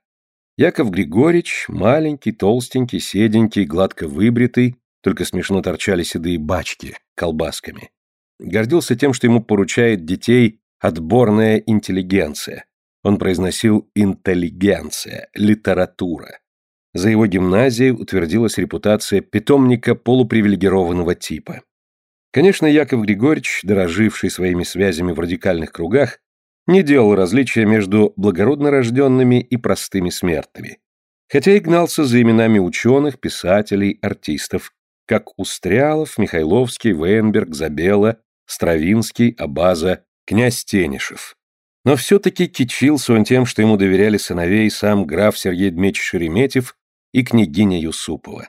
Яков Григорьевич, маленький, толстенький, седенький, гладко выбритый, только смешно торчали седые бачки колбасками. Гордился тем, что ему поручает детей отборная интеллигенция. Он произносил «интеллигенция», «литература». За его гимназией утвердилась репутация питомника полупривилегированного типа. Конечно, Яков Григорьевич, дороживший своими связями в радикальных кругах, не делал различия между благородно рожденными и простыми смертными, хотя и гнался за именами ученых, писателей, артистов, как Устрялов, Михайловский, Вейнберг, Забела, Стравинский, Абаза, князь Тенишев. Но все-таки кичился он тем, что ему доверяли сыновей сам граф Сергей Дмитриевич Шереметьев и княгиня Юсупова.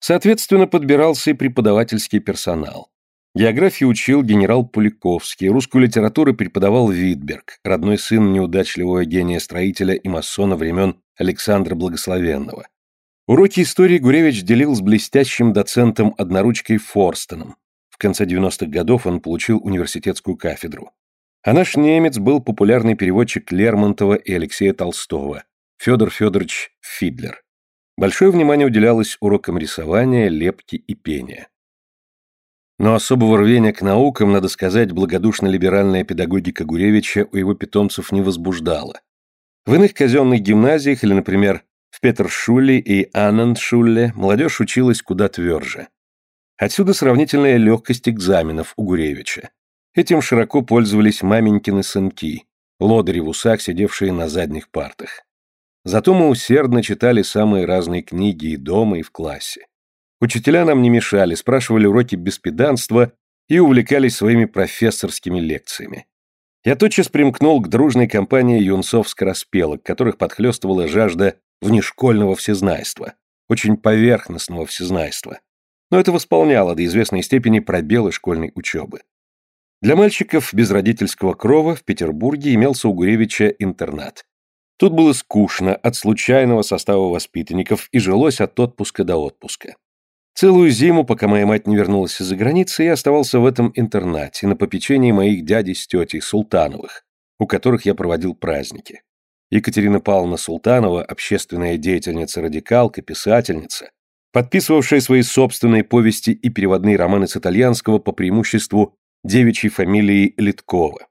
Соответственно, подбирался и преподавательский персонал. Географию учил генерал Пуликовский, русскую литературу преподавал Витберг, родной сын неудачливого гения-строителя и масона времен Александра Благословенного. Уроки истории Гуревич делил с блестящим доцентом-одноручкой Форстоном. В конце 90-х годов он получил университетскую кафедру. А наш немец был популярный переводчик Лермонтова и Алексея Толстого, Федор Федорович Фидлер. Большое внимание уделялось урокам рисования, лепки и пения. Но особого рвения к наукам, надо сказать, благодушно-либеральная педагогика Гуревича у его питомцев не возбуждала. В иных казенных гимназиях или, например, в Петершуле и Анненшуле молодежь училась куда тверже. Отсюда сравнительная легкость экзаменов у Гуревича. Этим широко пользовались маменькины сынки, лодыри в усах, сидевшие на задних партах. Зато мы усердно читали самые разные книги и дома, и в классе. Учителя нам не мешали, спрашивали уроки без педанства и увлекались своими профессорскими лекциями. Я тотчас примкнул к дружной компании юнцов-скороспелок, которых подхлестывала жажда внешкольного всезнайства, очень поверхностного всезнайства. Но это восполняло до известной степени пробелы школьной учебы. Для мальчиков без родительского крова в Петербурге имелся у Гуревича интернат. Тут было скучно от случайного состава воспитанников и жилось от отпуска до отпуска. Целую зиму, пока моя мать не вернулась из-за границы, я оставался в этом интернате на попечении моих дядей с тетей Султановых, у которых я проводил праздники. Екатерина Павловна Султанова, общественная деятельница-радикалка, писательница, подписывавшая свои собственные повести и переводные романы с итальянского по преимуществу девичьей фамилией Литкова.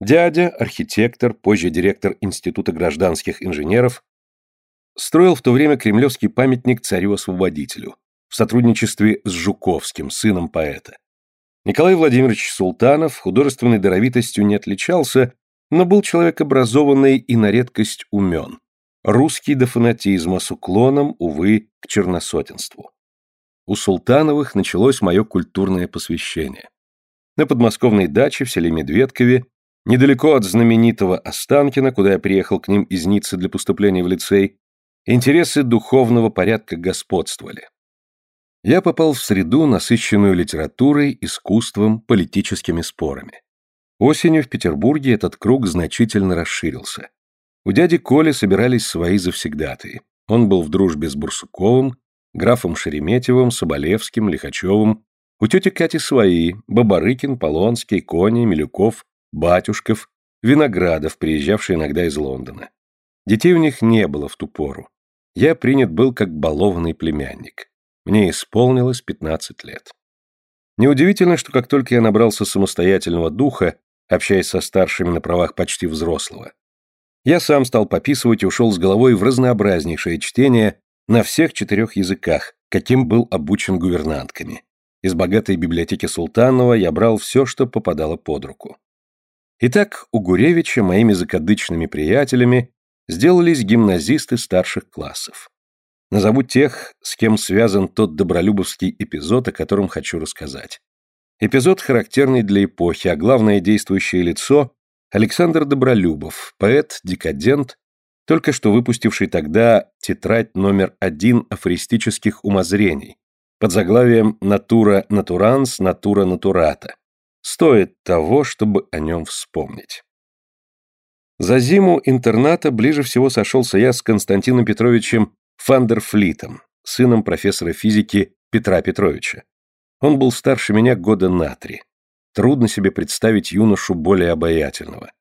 Дядя, архитектор, позже директор Института гражданских инженеров, строил в то время кремлевский памятник царю-освободителю в сотрудничестве с Жуковским, сыном поэта. Николай Владимирович Султанов художественной даровитостью не отличался, но был человек образованный и на редкость умен. Русский до фанатизма с уклоном, увы, к черносотенству. У Султановых началось мое культурное посвящение. На подмосковной даче в селе Медведкове, недалеко от знаменитого Останкина, куда я приехал к ним из Ниццы для поступления в лицей, интересы духовного порядка господствовали. Я попал в среду, насыщенную литературой, искусством, политическими спорами. Осенью в Петербурге этот круг значительно расширился. У дяди Коли собирались свои завсегдатые. Он был в дружбе с Бурсуковым, графом Шереметьевым, Соболевским, Лихачевым. У тети Кати свои – Бабарыкин, Полонский, Кони, Милюков, Батюшков, Виноградов, приезжавший иногда из Лондона. Детей у них не было в ту пору. Я принят был как балованный племянник. Мне исполнилось 15 лет. Неудивительно, что как только я набрался самостоятельного духа, общаясь со старшими на правах почти взрослого. Я сам стал пописывать и ушел с головой в разнообразнейшее чтение на всех четырех языках, каким был обучен гувернантками. Из богатой библиотеки Султанова я брал все, что попадало под руку. Итак, у Гуревича моими закадычными приятелями сделались гимназисты старших классов. Назову тех, с кем связан тот добролюбовский эпизод, о котором хочу рассказать. Эпизод характерный для эпохи, а главное действующее лицо – Александр Добролюбов, поэт-декадент, только что выпустивший тогда тетрадь номер один афористических умозрений под заглавием «Натура натуранс, натура натурата». Стоит того, чтобы о нем вспомнить. За зиму интерната ближе всего сошелся я с Константином Петровичем Фандерфлитом, сыном профессора физики Петра Петровича. Он был старше меня года на три. Трудно себе представить юношу более обаятельного.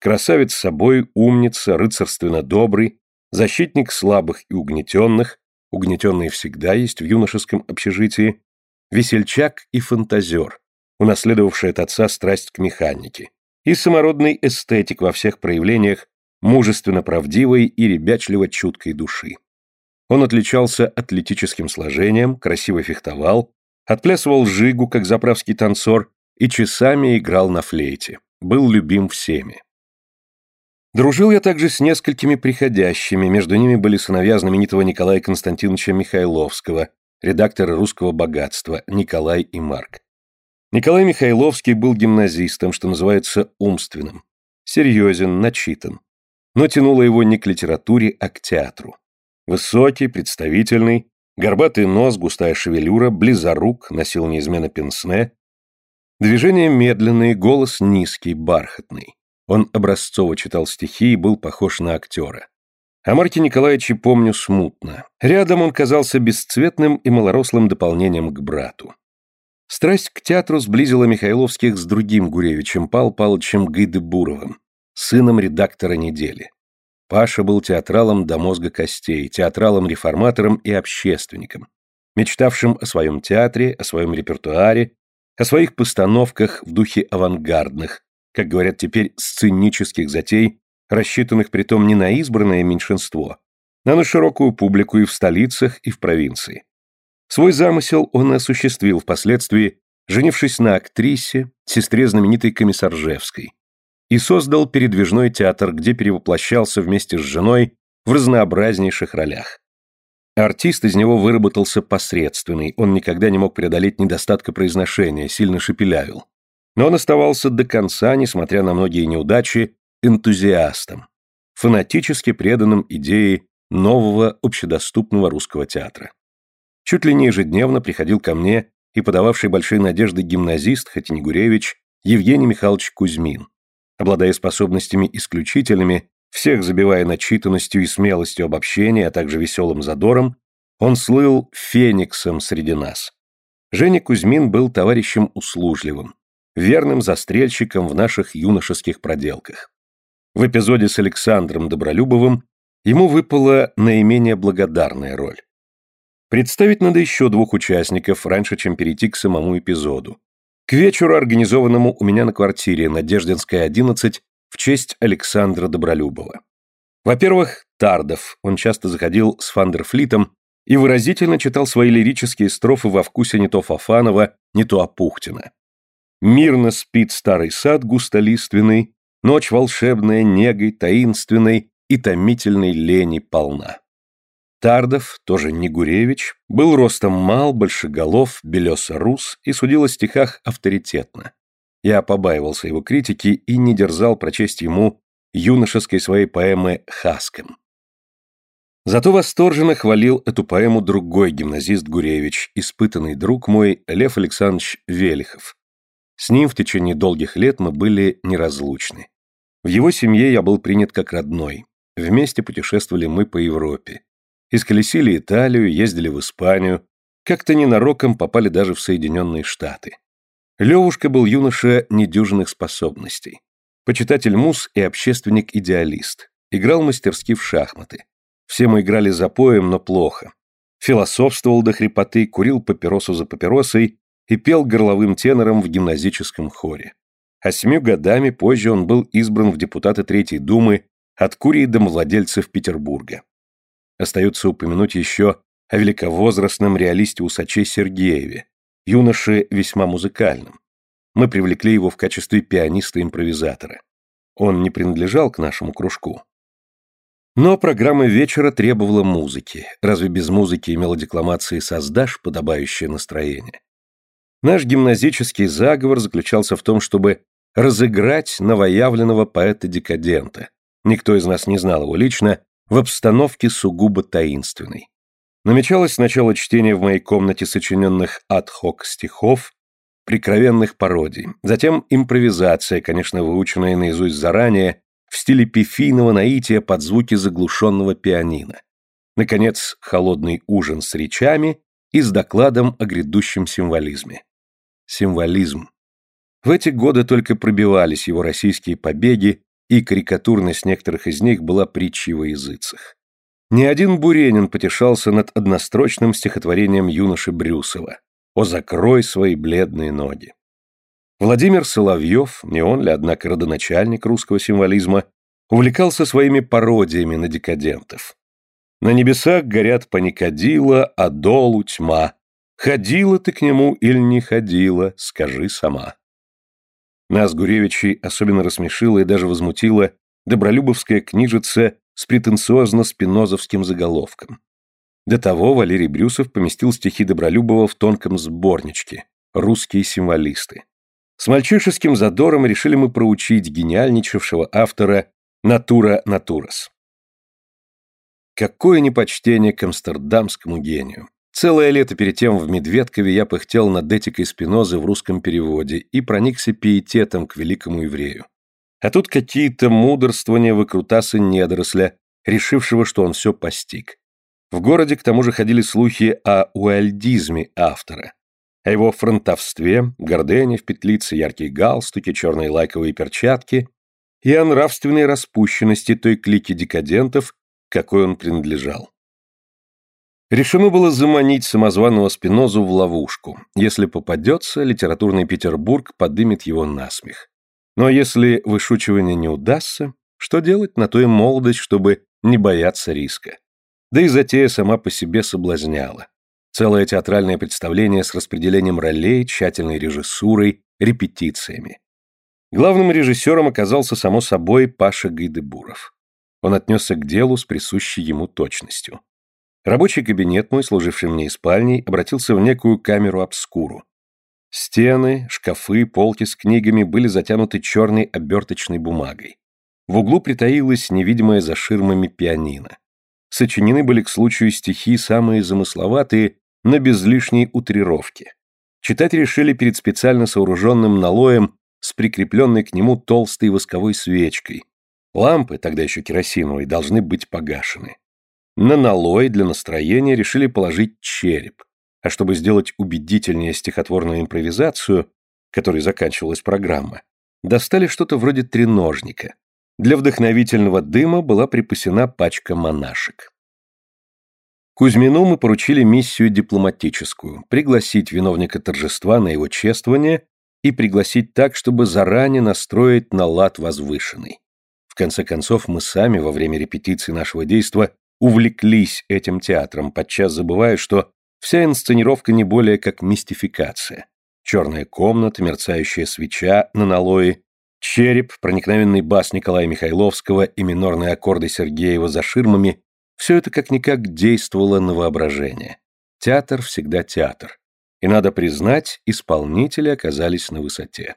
Красавец собой, умница, рыцарственно добрый, защитник слабых и угнетенных, угнетенные всегда есть в юношеском общежитии, весельчак и фантазер, унаследовавший от отца страсть к механике, и самородный эстетик во всех проявлениях мужественно правдивой и ребячливо чуткой души. Он отличался атлетическим сложением, красиво фехтовал, Отплясывал жигу, как заправский танцор, и часами играл на флейте. Был любим всеми. Дружил я также с несколькими приходящими, между ними были сыновья знаменитого Николая Константиновича Михайловского, редакторы «Русского богатства» Николай и Марк. Николай Михайловский был гимназистом, что называется умственным. Серьезен, начитан. Но тянуло его не к литературе, а к театру. Высокий, представительный, Горбатый нос, густая шевелюра, близорук, носил неизменно пенсне. Движения медленные, голос низкий, бархатный. Он образцово читал стихи и был похож на актера. О Марке Николаевиче помню смутно. Рядом он казался бесцветным и малорослым дополнением к брату. Страсть к театру сблизила Михайловских с другим Гуревичем Пал Палычем Гайдебуровым, сыном редактора «Недели». Паша был театралом до мозга костей, театралом-реформатором и общественником, мечтавшим о своем театре, о своем репертуаре, о своих постановках в духе авангардных, как говорят теперь, сценических затей, рассчитанных притом не на избранное меньшинство, а на широкую публику и в столицах, и в провинции. Свой замысел он осуществил впоследствии, женившись на актрисе, сестре знаменитой Комиссаржевской, и создал передвижной театр, где перевоплощался вместе с женой в разнообразнейших ролях. Артист из него выработался посредственный, он никогда не мог преодолеть недостатка произношения, сильно шепелявил. Но он оставался до конца, несмотря на многие неудачи, энтузиастом, фанатически преданным идее нового общедоступного русского театра. Чуть ли не ежедневно приходил ко мне и подававший большие надежды гимназист, хоть и не Гуревич, Евгений Михайлович Кузьмин, обладая способностями исключительными, Всех забивая начитанностью и смелостью обобщения, а также веселым задором, он слыл фениксом среди нас. Женя Кузьмин был товарищем услужливым, верным застрельщиком в наших юношеских проделках. В эпизоде с Александром Добролюбовым ему выпала наименее благодарная роль. Представить надо еще двух участников, раньше, чем перейти к самому эпизоду. К вечеру, организованному у меня на квартире Надеждинская, 11, в честь Александра Добролюбова. Во-первых, Тардов, он часто заходил с Фандерфлитом и выразительно читал свои лирические строфы во вкусе не то Фафанова, не то Апухтина. Мирно спит старый сад густолиственный, ночь волшебная негой таинственной и томительной лени полна. Тардов, тоже не Гуревич, был ростом мал, большеголов, белесо-рус и судил о стихах авторитетно. Я побаивался его критики и не дерзал прочесть ему юношеской своей поэмы «Хаском». Зато восторженно хвалил эту поэму другой гимназист Гуревич, испытанный друг мой Лев Александрович Велихов. С ним в течение долгих лет мы были неразлучны. В его семье я был принят как родной. Вместе путешествовали мы по Европе. Исколесили Италию, ездили в Испанию. Как-то ненароком попали даже в Соединенные Штаты. Левушка был юноша недюжинных способностей. Почитатель мус и общественник-идеалист. Играл мастерски в шахматы. Все мы играли за поем, но плохо. Философствовал до хрипоты, курил папиросу за папиросой и пел горловым тенором в гимназическом хоре. А семью годами позже он был избран в депутаты Третьей Думы от курии домовладельцев Петербурга. Остается упомянуть еще о великовозрастном реалисте Усаче Сергееве, юноше весьма музыкальном. Мы привлекли его в качестве пианиста-импровизатора. Он не принадлежал к нашему кружку. Но программа вечера требовала музыки. Разве без музыки и мелодикламации создашь подобающее настроение? Наш гимназический заговор заключался в том, чтобы разыграть новоявленного поэта-декадента. Никто из нас не знал его лично, в обстановке сугубо таинственной. Намечалось сначала чтение в моей комнате сочиненных ад-хок стихов, прикровенных пародий, затем импровизация, конечно, выученная наизусть заранее, в стиле пифийного наития под звуки заглушенного пианино. Наконец, холодный ужин с речами и с докладом о грядущем символизме. Символизм. В эти годы только пробивались его российские побеги, и карикатурность некоторых из них была притчей во языцах. Ни один Буренин потешался над однострочным стихотворением юноши Брюсова «О, закрой свои бледные ноги». Владимир Соловьев, не он ли, однако, родоначальник русского символизма, увлекался своими пародиями на декадентов. На небесах горят паникадила, а долу тьма. Ходила ты к нему или не ходила, скажи сама. Нас, Гуревичей, особенно рассмешила и даже возмутила добролюбовская книжица с претенциозно-спинозовским заголовком. До того Валерий Брюсов поместил стихи Добролюбова в тонком сборничке «Русские символисты». С мальчишеским задором решили мы проучить гениальничавшего автора «Натура Натурас». Какое непочтение к амстердамскому гению. Целое лето перед тем в Медведкове я пыхтел над этикой Спинозы в русском переводе и проникся пиететом к великому еврею. А тут какие-то мудрствования выкрутасы недоросля, решившего, что он все постиг. В городе к тому же ходили слухи о уальдизме автора, о его фронтовстве, гордыне в петлице, яркие галстуки, черные лайковые перчатки и о нравственной распущенности той клики декадентов, какой он принадлежал. Решено было заманить самозваного Спинозу в ловушку. Если попадется, литературный Петербург подымет его на смех. Но если вышучивание не удастся, что делать на то и молодость, чтобы не бояться риска? Да и затея сама по себе соблазняла. Целое театральное представление с распределением ролей, тщательной режиссурой, репетициями. Главным режиссером оказался, само собой, Паша Гайдебуров. Он отнесся к делу с присущей ему точностью. Рабочий кабинет мой, служивший мне и спальней, обратился в некую камеру-обскуру. Стены, шкафы, полки с книгами были затянуты черной оберточной бумагой. В углу притаилась невидимая за ширмами пианино. Сочинены были к случаю стихи самые замысловатые, но без лишней утрировки. Читать решили перед специально сооруженным налоем с прикрепленной к нему толстой восковой свечкой, Лампы, тогда еще керосиновые, должны быть погашены. На налой для настроения решили положить череп, а чтобы сделать убедительнее стихотворную импровизацию, которой заканчивалась программа, достали что-то вроде треножника. Для вдохновительного дыма была припасена пачка монашек. Кузьмину мы поручили миссию дипломатическую – пригласить виновника торжества на его чествование и пригласить так, чтобы заранее настроить на лад возвышенный. В конце концов, мы сами во время репетиции нашего действа увлеклись этим театром, подчас забывая, что вся инсценировка не более как мистификация. Черная комната, мерцающая свеча на налое, череп, проникновенный бас Николая Михайловского и минорные аккорды Сергеева за ширмами все это как-никак действовало на воображение. Театр всегда театр. И надо признать, исполнители оказались на высоте.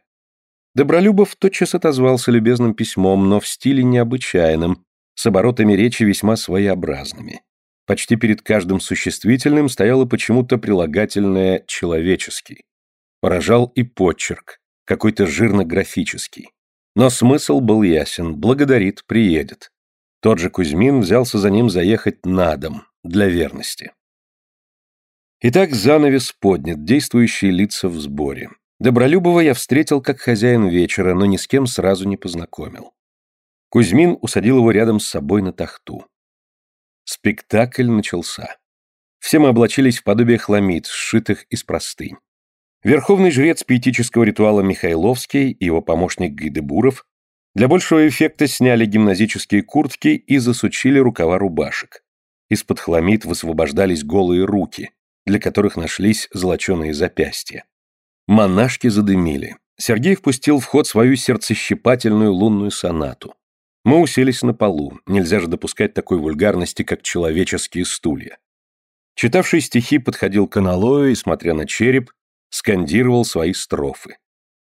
Добролюбов тотчас отозвался любезным письмом, но в стиле необычайном, с оборотами речи весьма своеобразными. Почти перед каждым существительным стояло почему-то прилагательное «человеческий». Поражал и почерк, какой-то жирно-графический. Но смысл был ясен, благодарит, приедет. Тот же Кузьмин взялся за ним заехать на дом, для верности. Итак, занавес поднят, действующие лица в сборе. Добролюбова я встретил как хозяин вечера, но ни с кем сразу не познакомил. Кузьмин усадил его рядом с собой на тахту. Спектакль начался. Все мы облачились в подобие хламид, сшитых из простынь. Верховный жрец пиетического ритуала Михайловский и его помощник Гайдебуров для большего эффекта сняли гимназические куртки и засучили рукава рубашек. Из-под хламид высвобождались голые руки, для которых нашлись золоченые запястья. Монашки задымили. Сергей впустил в ход свою сердцещипательную лунную сонату. Мы уселись на полу, нельзя же допускать такой вульгарности, как человеческие стулья. Читавший стихи подходил к аналою и, смотря на череп, скандировал свои строфы.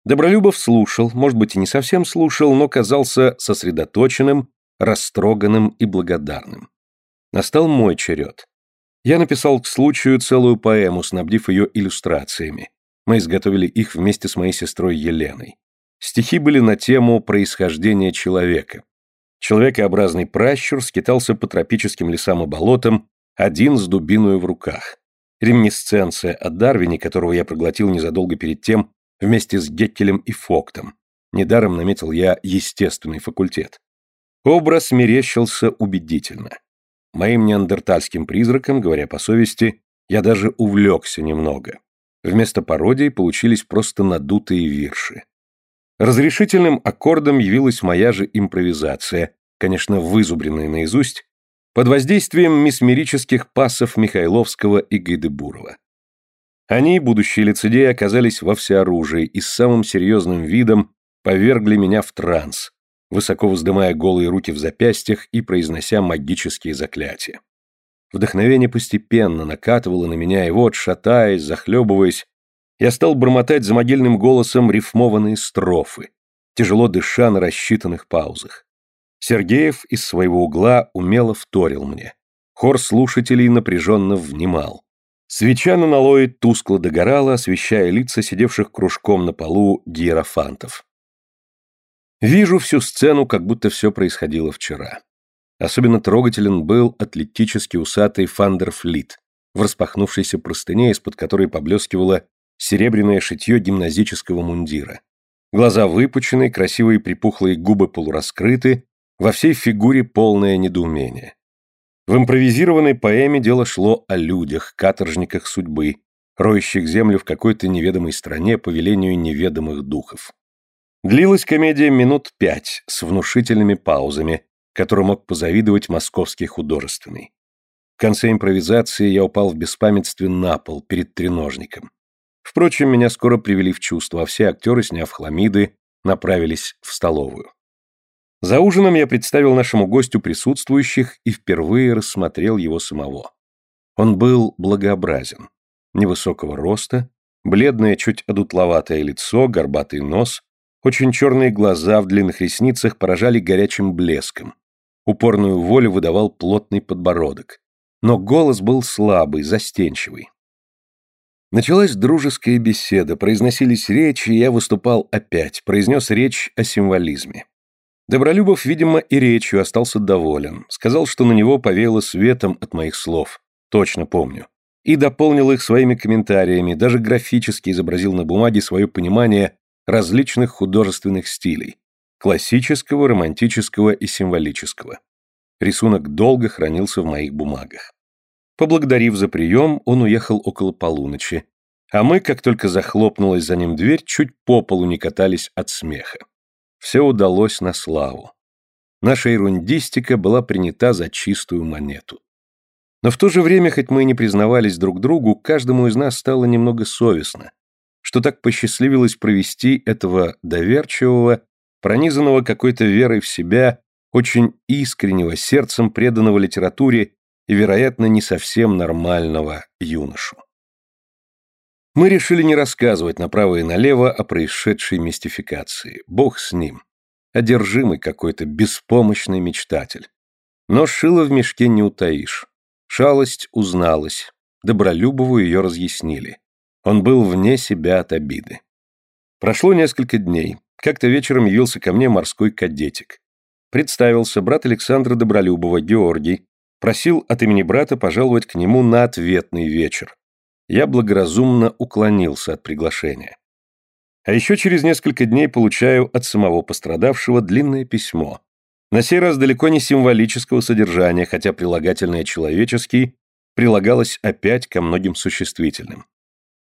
Добролюбов слушал, может быть, и не совсем слушал, но казался сосредоточенным, растроганным и благодарным. Настал мой черед. Я написал к случаю целую поэму, снабдив ее иллюстрациями. Мы изготовили их вместе с моей сестрой Еленой. Стихи были на тему происхождения человека. Человекообразный пращур скитался по тропическим лесам и болотам, один с дубиной в руках. Реминисценция о Дарвине, которого я проглотил незадолго перед тем, вместе с Геккелем и Фоктом. Недаром наметил я естественный факультет. Образ мерещился убедительно. Моим неандертальским призраком, говоря по совести, я даже увлекся немного. Вместо пародии получились просто надутые вирши. Разрешительным аккордом явилась моя же импровизация, конечно, вызубренная наизусть, под воздействием месмерических пассов Михайловского и Гайдебурова. Они, будущие лицедеи, оказались во всеоружии и с самым серьезным видом повергли меня в транс, высоко вздымая голые руки в запястьях и произнося магические заклятия. Вдохновение постепенно накатывало на меня, и вот, шатаясь, захлебываясь, я стал бормотать за могильным голосом рифмованные строфы, тяжело дыша на рассчитанных паузах. Сергеев из своего угла умело вторил мне. Хор слушателей напряженно внимал. Свеча на налое тускло догорала, освещая лица сидевших кружком на полу гиерофантов. Вижу всю сцену, как будто все происходило вчера. Особенно трогателен был атлетически усатый Фандерфлит в распахнувшейся простыне, из-под которой поблескивало серебряное шитье гимназического мундира. Глаза выпучены, красивые припухлые губы полураскрыты, во всей фигуре полное недоумение. В импровизированной поэме дело шло о людях, каторжниках судьбы, роющих землю в какой-то неведомой стране по велению неведомых духов. Длилась комедия минут пять с внушительными паузами, которым мог позавидовать московский художественный. В конце импровизации я упал в беспамятстве на пол перед треножником. Впрочем, меня скоро привели в чувство, а все актеры, сняв хламиды, направились в столовую. За ужином я представил нашему гостю присутствующих и впервые рассмотрел его самого. Он был благообразен. Невысокого роста, бледное, чуть одутловатое лицо, горбатый нос, очень черные глаза в длинных ресницах поражали горячим блеском. Упорную волю выдавал плотный подбородок. Но голос был слабый, застенчивый. Началась дружеская беседа, произносились речи, я выступал опять, произнес речь о символизме. Добролюбов, видимо, и речью остался доволен, сказал, что на него повеяло светом от моих слов, точно помню, и дополнил их своими комментариями, даже графически изобразил на бумаге свое понимание различных художественных стилей – классического, романтического и символического. Рисунок долго хранился в моих бумагах. Поблагодарив за прием, он уехал около полуночи, а мы, как только захлопнулась за ним дверь, чуть по полу не катались от смеха. Все удалось на славу. Наша ерундистика была принята за чистую монету. Но в то же время, хоть мы и не признавались друг другу, каждому из нас стало немного совестно, что так посчастливилось провести этого доверчивого, пронизанного какой-то верой в себя, очень искреннего, сердцем преданного литературе и, вероятно, не совсем нормального юношу. Мы решили не рассказывать направо и налево о происшедшей мистификации. Бог с ним. Одержимый какой-то беспомощный мечтатель. Но шило в мешке не утаишь. Шалость узналась. Добролюбову ее разъяснили. Он был вне себя от обиды. Прошло несколько дней. Как-то вечером явился ко мне морской кадетик. Представился брат Александра Добролюбова, Георгий. Просил от имени брата пожаловать к нему на ответный вечер я благоразумно уклонился от приглашения. А еще через несколько дней получаю от самого пострадавшего длинное письмо. На сей раз далеко не символического содержания, хотя прилагательное «человеческий» прилагалось опять ко многим существительным.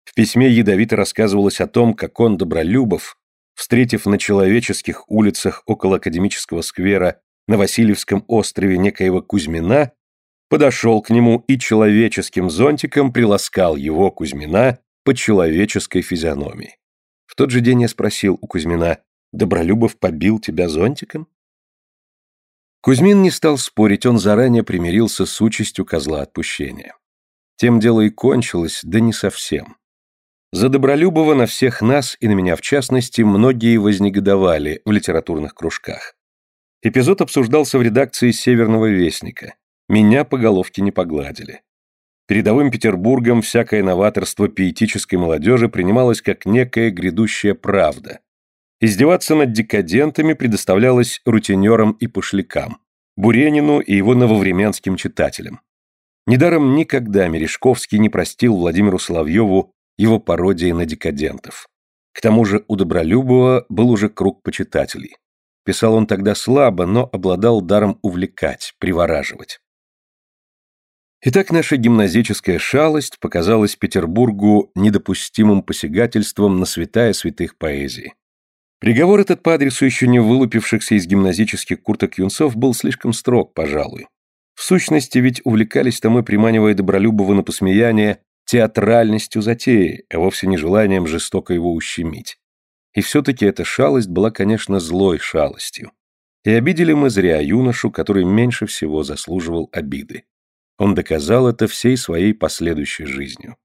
В письме ядовито рассказывалось о том, как он, Добролюбов, встретив на человеческих улицах около академического сквера на Васильевском острове некоего Кузьмина, подошел к нему и человеческим зонтиком приласкал его, Кузьмина, по человеческой физиономии. В тот же день я спросил у Кузьмина, «Добролюбов побил тебя зонтиком?» Кузьмин не стал спорить, он заранее примирился с участью козла отпущения. Тем дело и кончилось, да не совсем. За Добролюбова на всех нас, и на меня в частности, многие вознегодовали в литературных кружках. Эпизод обсуждался в редакции «Северного вестника». Меня по головке не погладили. Передовым Петербургом всякое новаторство пиетической молодежи принималось как некая грядущая правда. Издеваться над декадентами предоставлялось рутинерам и пошлякам, Буренину и его нововременским читателям. Недаром никогда Мережковский не простил Владимиру Соловьеву его пародии на декадентов. К тому же у Добролюбова был уже круг почитателей. Писал он тогда слабо, но обладал даром увлекать, привораживать. Итак, наша гимназическая шалость показалась Петербургу недопустимым посягательством на святая святых поэзии. Приговор этот по адресу еще не вылупившихся из гимназических курток юнцов был слишком строг, пожалуй. В сущности, ведь увлекались-то мы, приманивая Добролюбова на посмеяние, театральностью затеи, а вовсе не желанием жестоко его ущемить. И все-таки эта шалость была, конечно, злой шалостью. И обидели мы зря юношу, который меньше всего заслуживал обиды. Он доказал это всей своей последующей жизнью.